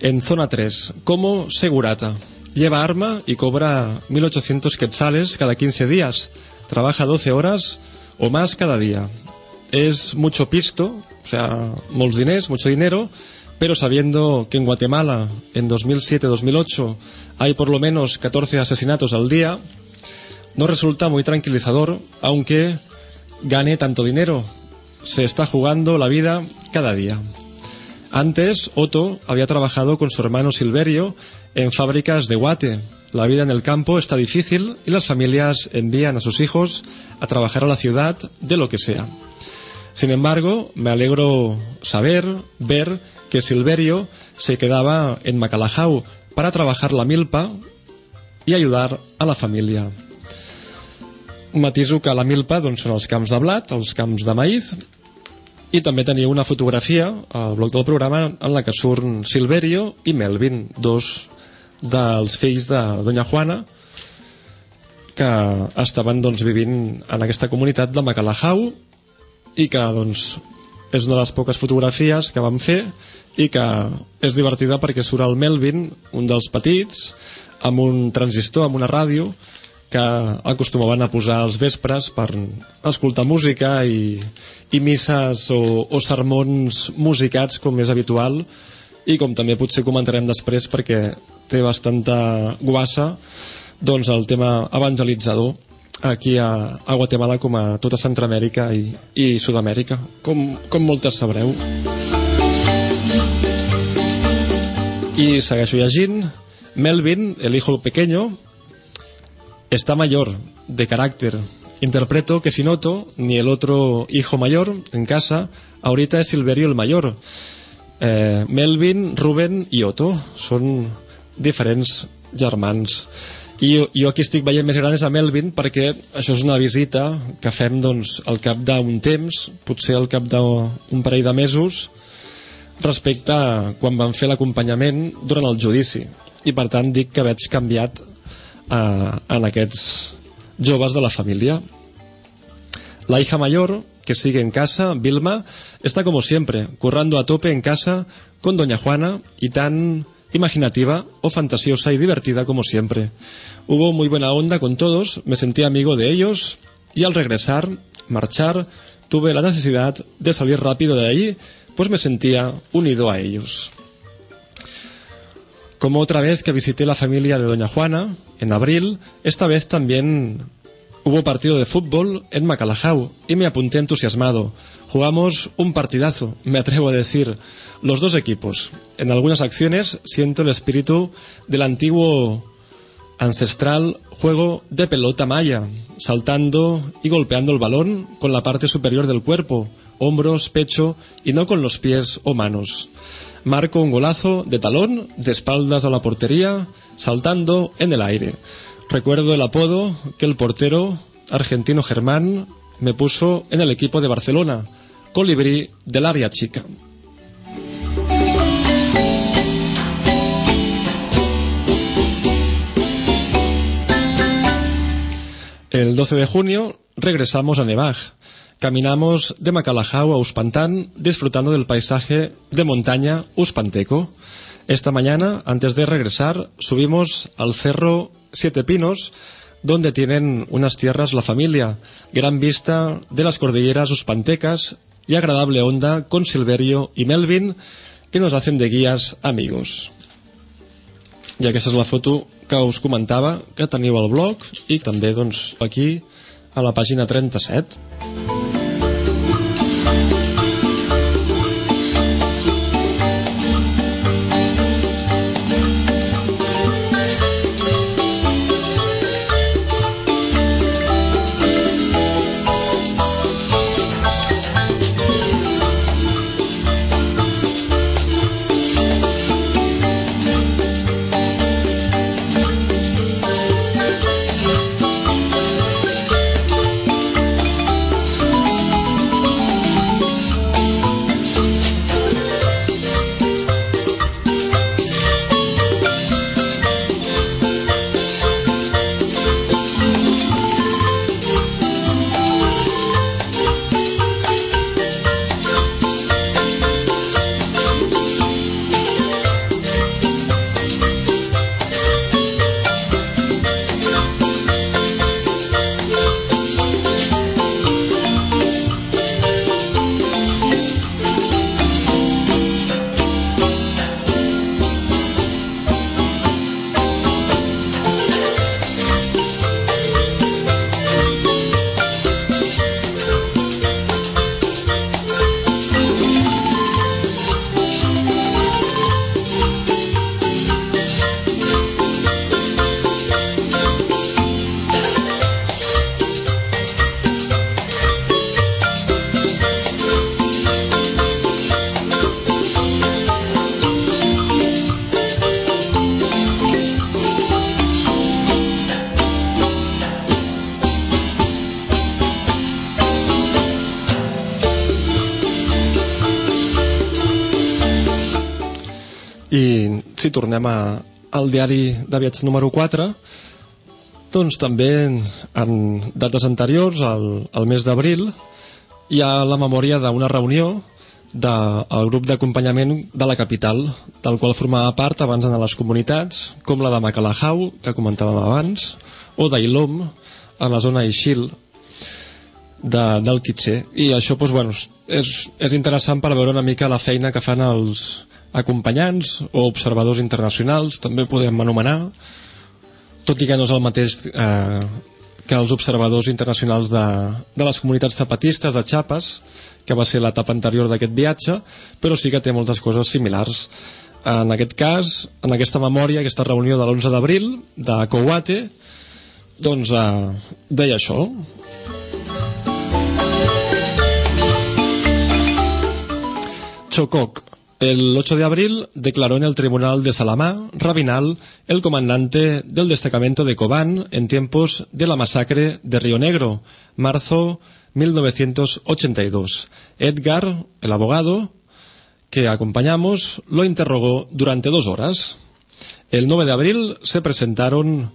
Speaker 1: en zona 3, como segurata. Lleva arma y cobra 1.800 quetzales cada 15 días. Trabaja 12 horas o más cada día. Es mucho pisto, o sea, molts diners, mucho dinero, pero sabiendo que en Guatemala, en 2007-2008, hay por lo menos 14 asesinatos al día, no resulta muy tranquilizador, aunque gane tanto dinero. Se está jugando la vida cada día. Antes, Otto había trabajado con su hermano Silverio en fábricas de guate. La vida en el campo está difícil y las familias envían a sus hijos a trabajar a la ciudad de lo que sea. Sin embargo, me alegro saber, ver que Silverio se quedaba en Macalajau para trabajar la milpa y ayudar a la familia. Matiso que la milpa doncs, són els camps de blat, els camps de maïs, i també tenia una fotografia al bloc del programa en la que surt Silverio i Melvin, dos dels fills de Doña Juana, que estaven doncs, vivint en aquesta comunitat de Macalajau i que doncs, és una de les poques fotografies que vam fer i que és divertida perquè surt el Melvin, un dels petits, amb un transistor, amb una ràdio, que acostumaven a posar els vespres per escoltar música i, i misses o, o sermons musicats com és habitual i com també potser comentarem després perquè té bastanta guassa doncs el tema evangelitzador aquí a, a Guatemala com a tota Centroamèrica i, i Sud-amèrica com, com moltes sabreu. I segueixo llegint. Melvin, el hijo pequeño está mayor de carácter. Interpreto que si noto, ni el otro hijo mayor en casa, ahorita es Silverio el mayor. Eh, Melvin, Ruben i Otto són diferents germans. I jo aquí estic veient més gran és a Melvin perquè això és una visita que fem doncs, al cap d'un temps, potser al cap d'un parell de mesos, respecte a quan van fer l'acompanyament durant el judici. I per tant dic que veig canviat en aquests joves de la familia. La hija mayor, que sigue en casa, Vilma, está como siempre, currando a tope en casa con doña Juana y tan imaginativa o fantasiosa y divertida como siempre. Hubo muy buena onda con todos, me sentí amigo de ellos y al regresar, marchar, tuve la necesidad de salir rápido de allí, pues me sentía unido a ellos. Como otra vez que visité la familia de Doña Juana, en abril, esta vez también hubo partido de fútbol en Macalajau y me apunté entusiasmado. Jugamos un partidazo, me atrevo a decir, los dos equipos. En algunas acciones siento el espíritu del antiguo ancestral juego de pelota maya, saltando y golpeando el balón con la parte superior del cuerpo, hombros, pecho y no con los pies o manos. Marco un golazo de talón, de espaldas a la portería, saltando en el aire. Recuerdo el apodo que el portero argentino Germán me puso en el equipo de Barcelona, colibrí del área chica. El 12 de junio regresamos a Nevag Caminamos de Macalajao a Uspantán disfrutando del paisaje de montaña uspanteco. Esta mañana, antes de regresar, subimos al cerro Siete Pinos, donde tienen unas tierras la familia, gran vista de las cordilleras uspantecas y agradable onda con Silverio y Melvin, que nos hacen de guías amigos. I aquesta és la foto que us comentava, que teniu al blog i també doncs, aquí a la pàgina 37. Tornem a, al diari de viatge número 4 doncs també en dates anteriors al, al mes d'abril hi ha la memòria d'una reunió del grup d'acompanyament de la capital, del qual formava part abans en les comunitats, com la de Macalahau, que comentàvem abans, o d'Ailom, a la zona Ixil, de, del Quitxer. I això doncs, bueno, és, és interessant per veure una mica la feina que fan els acompanyants o observadors internacionals, també podem anomenar, tot i que no és el mateix eh, que els observadors internacionals de, de les comunitats zapatistes de Chiapas, que va ser l'etapa anterior d'aquest viatge, però sí que té moltes coses similars. En aquest cas, en aquesta memòria, aquesta reunió de l'11 d'abril de Kouate, doncs eh, deia això. Chocok, El 8 de abril declaró en el Tribunal de Salamá, Rabinal, el comandante del destacamento de Cobán en tiempos de la masacre de Río Negro, marzo 1982. Edgar, el abogado que acompañamos, lo interrogó durante dos horas. El 9 de abril se presentaron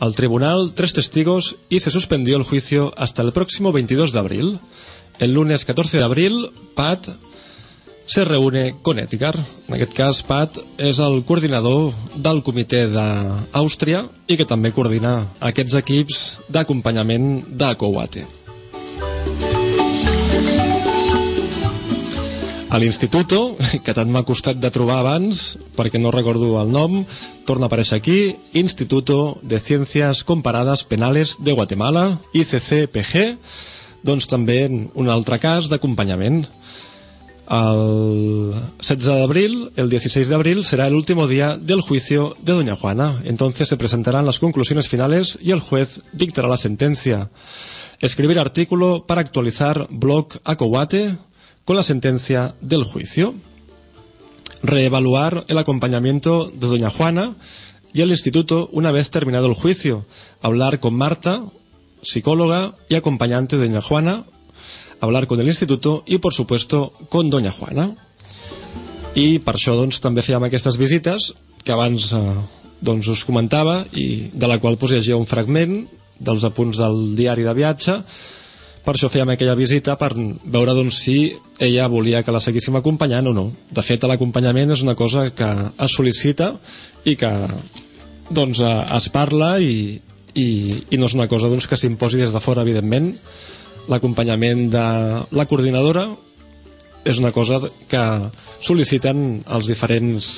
Speaker 1: al tribunal tres testigos y se suspendió el juicio hasta el próximo 22 de abril. El lunes 14 de abril, Pat se reúne con Edgar. En aquest cas, Pat és el coordinador del comitè d'Àustria i que també coordina aquests equips d'acompanyament de Kouate. A l'Instituto, que tant m'ha costat de trobar abans, perquè no recordo el nom, torna a aparèixer aquí, Instituto de Ciències Comparades Penales de Guatemala, ICCPG, doncs també un altre cas d'acompanyament. El 16 de abril, el 16 de abril, será el último día del juicio de Doña Juana. Entonces se presentarán las conclusiones finales y el juez dictará la sentencia. Escribir artículo para actualizar blog Acowate con la sentencia del juicio. Reevaluar el acompañamiento de Doña Juana y el instituto una vez terminado el juicio. Hablar con Marta, psicóloga y acompañante de Doña Juana, hablar con el instituto i, por supuesto, con Doña Juana. I per això doncs, també fèiem aquestes visites que abans eh, doncs, us comentava i de la qual pues, llegia un fragment dels apunts del diari de viatge per això fèiem aquella visita per veure doncs, si ella volia que la seguíssim acompanyant o no. De fet, l'acompanyament és una cosa que es sol·licita i que doncs, eh, es parla i, i, i no és una cosa doncs, que s'imposi des de fora, evidentment, l'acompanyament de la coordinadora és una cosa que sol·liciten els diferents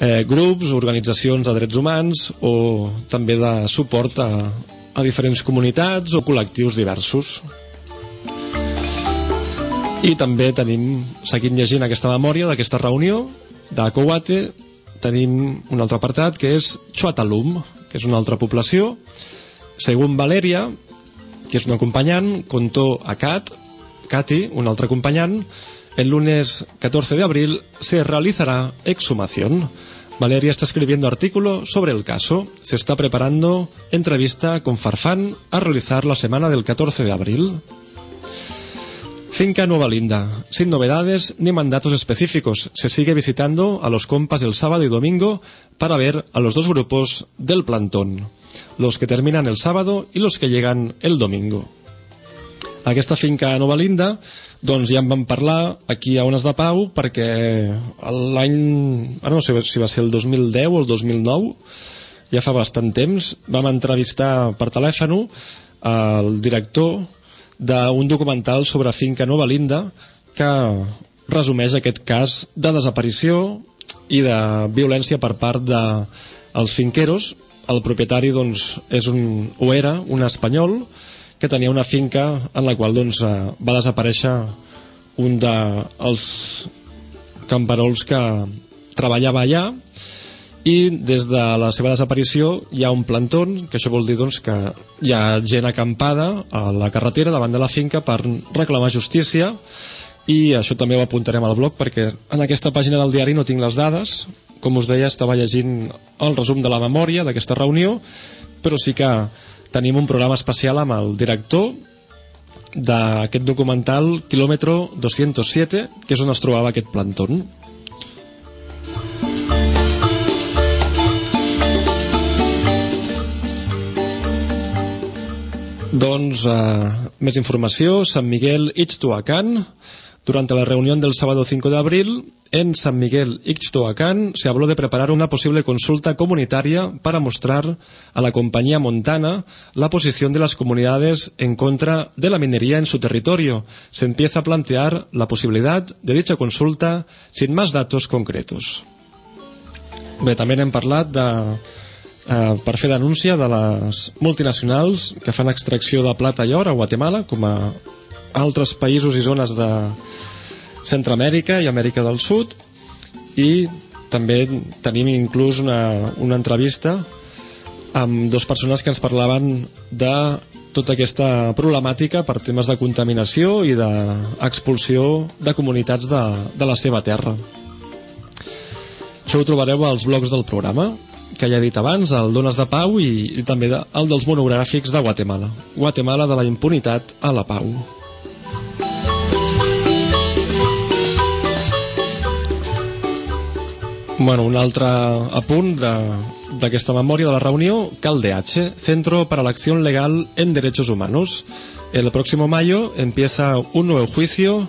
Speaker 1: eh, grups, organitzacions de drets humans o també de suport a, a diferents comunitats o col·lectius diversos. I també tenim, seguint llegint aquesta memòria d'aquesta reunió de Kouate, tenim un altre apartat que és Chuatalum, que és una altra població. Según Valeria, que es un acompañant, contó a Kat, Katy, un otro acompañant, el lunes 14 de abril se realizará exhumación. Valeria está escribiendo artículo sobre el caso. Se está preparando entrevista con Farfán a realizar la semana del 14 de abril. Finca Nueva Linda. Sin novedades ni mandatos específicos. Se sigue visitando a los compas el sábado y domingo para ver a los dos grupos del plantón. Los que terminan el sábado y los que llegan el domingo. Aquesta finca Nova Linda doncs ja en vam parlar aquí a Ones de Pau perquè l'any, ara no sé si va ser el 2010 o el 2009 ja fa bastant temps vam entrevistar per telèfon el director d'un documental sobre Finca Nova Linda que resumeix aquest cas de desaparició i de violència per part de finqueros. El propietari doncs, és un, o era un espanyol que tenia una finca en la qual doncs, eh, va desaparèixer un dels de camperols que treballava allà. I des de la seva desaparició hi ha un plantón, que això vol dir doncs, que hi ha gent acampada a la carretera davant de la finca per reclamar justícia. I això també ho apuntarem al blog perquè en aquesta pàgina del diari no tinc les dades com us deia estava llegint el resum de la memòria d'aquesta reunió però sí que tenim un programa especial amb el director d'aquest documental quilòmetre 207 que és on es trobava aquest plantón Doncs eh, més informació, Sant Miguel Itztuacan Durante la reunión del sábado 5 de abril, en San Miguel Ixtoacán, se habló de preparar una posible consulta comunitaria para mostrar a la compañía montana la posición de las comunidades en contra de la minería en su territorio. Se empieza a plantear la posibilidad de dicha consulta sin más datos concretos. Bé, també n'hem parlat de, eh, per fer denúncia de les multinacionals que fan extracció de plata i or a Guatemala, com a altres països i zones de Centroamèrica i Amèrica del Sud i també tenim inclús una, una entrevista amb dues persones que ens parlaven de tota aquesta problemàtica per temes de contaminació i d'expulsió de comunitats de, de la seva terra. Això ho trobareu als blogs del programa, que ja he dit abans, el Dones de Pau i, i també de, el dels monogràfics de Guatemala. Guatemala de la impunitat a la pau. Bueno, un altre apunt d'aquesta memòria de la reunió, CalDH, Centro para la Acción Legal en Derechos Humanos. El próximo mayo empieza un nuevo juicio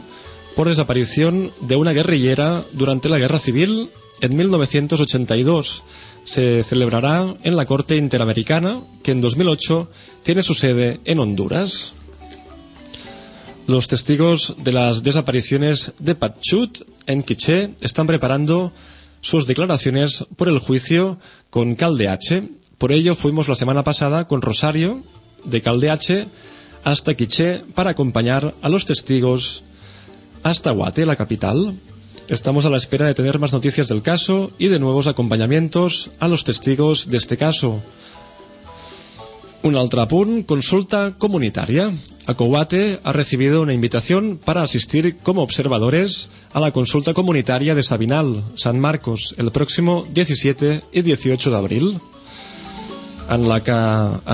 Speaker 1: por desaparición de una guerrillera durante la Guerra Civil en 1982. Se celebrará en la Corte Interamericana, que en 2008 tiene su sede en Honduras. Los testigos de las desapariciones de Pachut en Quiché están preparando sus declaraciones por el juicio con CalDH. Por ello fuimos la semana pasada con Rosario de CalDH hasta Quiché para acompañar a los testigos hasta Guate, la capital. Estamos a la espera de tener más noticias del caso y de nuevos acompañamientos a los testigos de este caso. Un altre apunt, consulta comunitaria. Acowate ha recibido una invitación para asistir como observadores a la consulta comunitaria de Sabinal, San Marcos, el próximo 17 y 18 de abril, en la que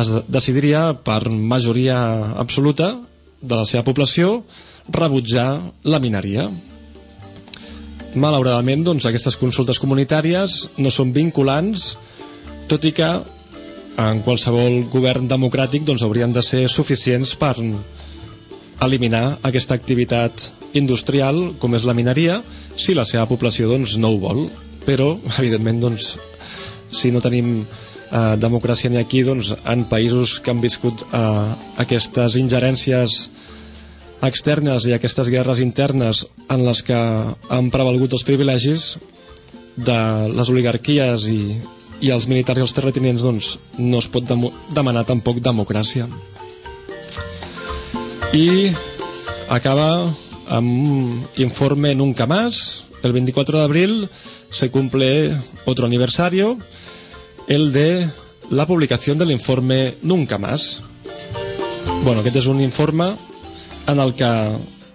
Speaker 1: es decidiria per majoria absoluta de la seva població rebutjar la mineria. Malauradament, doncs, aquestes consultes comunitàries no són vinculants, tot i que en qualsevol govern democràtic doncs, haurien de ser suficients per eliminar aquesta activitat industrial com és la mineria si la seva població doncs, no ho vol. Però evidentment doncs, si no tenim eh, democràcia ni aquí doncs, en països que han viscut eh, aquestes ingerències externes i aquestes guerres internes en les que han prevalgut els privilegis de les oligarquies i, i els militars i els terratinents doncs, no es pot demanar tampoc democràcia. I acaba amb informe Nunca Más. El 24 de abril se cumple otro aniversario el de la publicación del informe Nunca Más. Bueno, aquest és un informe en el que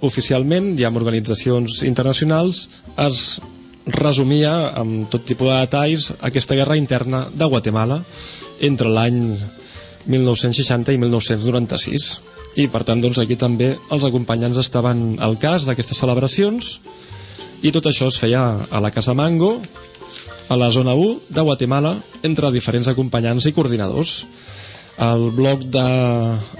Speaker 1: oficialment hi ha organitzacions internacionals es resumia amb tot tipus de detalls aquesta guerra interna de Guatemala entre l'any 1960 i 1996 i per tant doncs aquí també els acompanyants estaven al cas d'aquestes celebracions i tot això es feia a la Casa Mango a la zona 1 de Guatemala entre diferents acompanyants i coordinadors. El blog de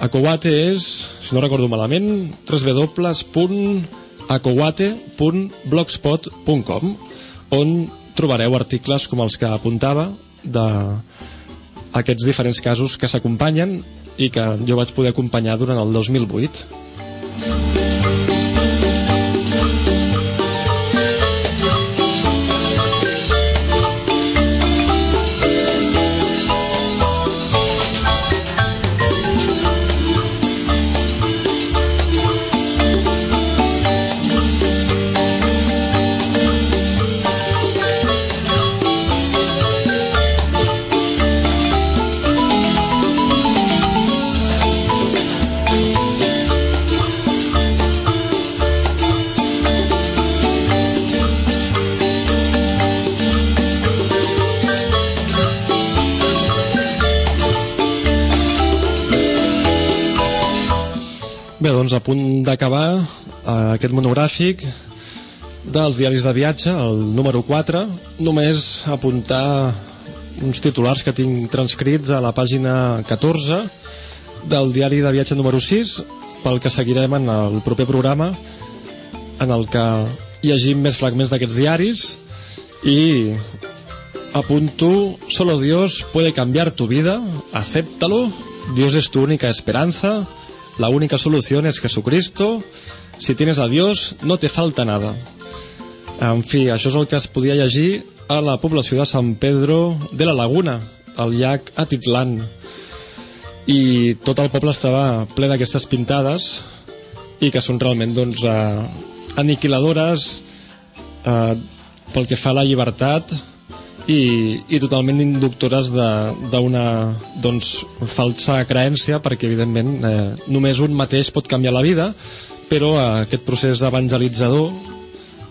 Speaker 1: Acowate és, si no recordo malament www.acowate.blogspot.com on trobareu articles com els que apuntava de aquests diferents casos que s'acompanyen i que jo vaig poder acompanyar durant el 2008 doncs a punt d'acabar eh, aquest monogràfic dels diaris de viatge, el número 4, només apuntar uns titulars que tinc transcrits a la pàgina 14 del diari de viatge número 6 pel que seguirem en el proper programa en el que llegim més fragments d'aquests diaris. Y apunto, solo Dios puede cambiar tu vida, acéptalo, Dios es tu única esperanza, la única solución es Jesucristo, si tienes a Dios no te falta nada. En fi, això és el que es podia llegir a la població de Sant Pedro de la Laguna, al llac Atitlán. I tot el poble estava ple d'aquestes pintades i que són realment doncs, eh, aniquiladores eh, pel que fa a la llibertat i, i totalment inductores d'una doncs, falsa creença perquè evidentment eh, només un mateix pot canviar la vida però eh, aquest procés evangelitzador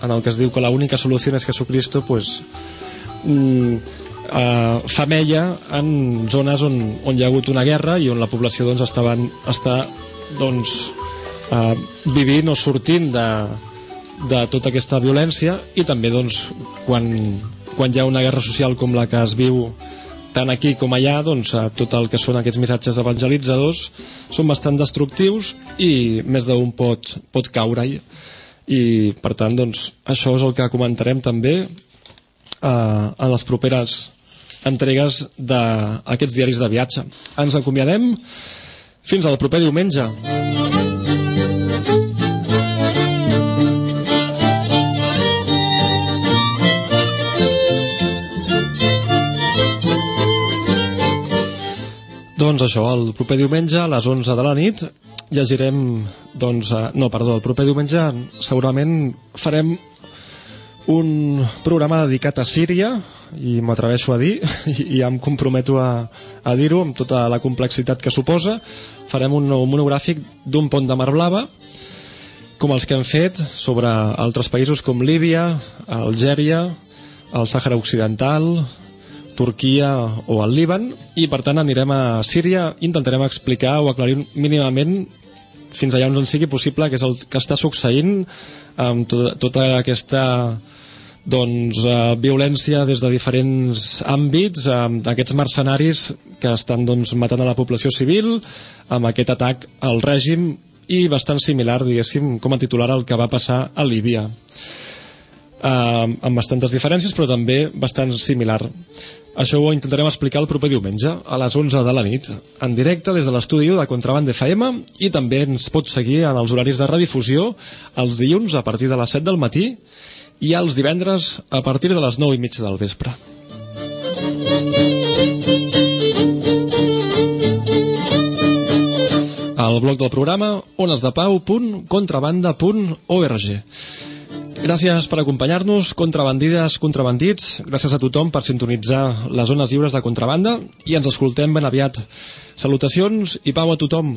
Speaker 1: en el que es diu que l'única solució és Jesucristo pues, mm, eh, femella en zones on, on hi ha hagut una guerra i on la població doncs, estaven, està doncs, eh, vivint o sortint de, de tota aquesta violència i també doncs, quan, quan hi ha una guerra social com la que es viu tant aquí com allà doncs, eh, tot el que són aquests missatges evangelitzadors són bastant destructius i més d'un pot, pot caure-hi i per tant doncs, això és el que comentarem també eh, en les properes entregues d'aquests diaris de viatge. Ens acomiadem fins al proper diumenge. Doncs això, el proper diumenge a les 11 de la nit llegirem, doncs, eh, no, perdó, el proper diumenge segurament farem un programa dedicat a Síria i m'atreveixo a dir i ja em comprometo a, a dir-ho amb tota la complexitat que suposa farem un nou monogràfic d'un pont de Mar Blava com els que hem fet sobre altres països com Líbia, Algèria el Sàhara Occidental Turquia o el Líban i per tant anirem a Síria intentarem explicar o aclarir mínimament fins allà on sigui possible que és el que està succeint amb tota, tota aquesta doncs, eh, violència des de diferents àmbits, eh, d'aquests mercenaris que estan doncs, matant a la població civil, amb aquest atac al règim i bastant similar, diguéssim, com a titular al que va passar a Líbia. Eh, amb bastantes diferències, però també bastant similar. Això ho intentarem explicar el proper diumenge, a les 11 de la nit, en directe des de l'estudi de Contraband FM i també ens pot seguir en els horaris de redifusió els dilluns a partir de les 7 del matí i els divendres a partir de les 9 i mitja del vespre. Al blog del programa onesdepau.contrabanda.org Gràcies per acompanyar-nos, contrabandides, contrabandits. Gràcies a tothom per sintonitzar les zones lliures de contrabanda i ens escoltem ben aviat. Salutacions i pau a tothom.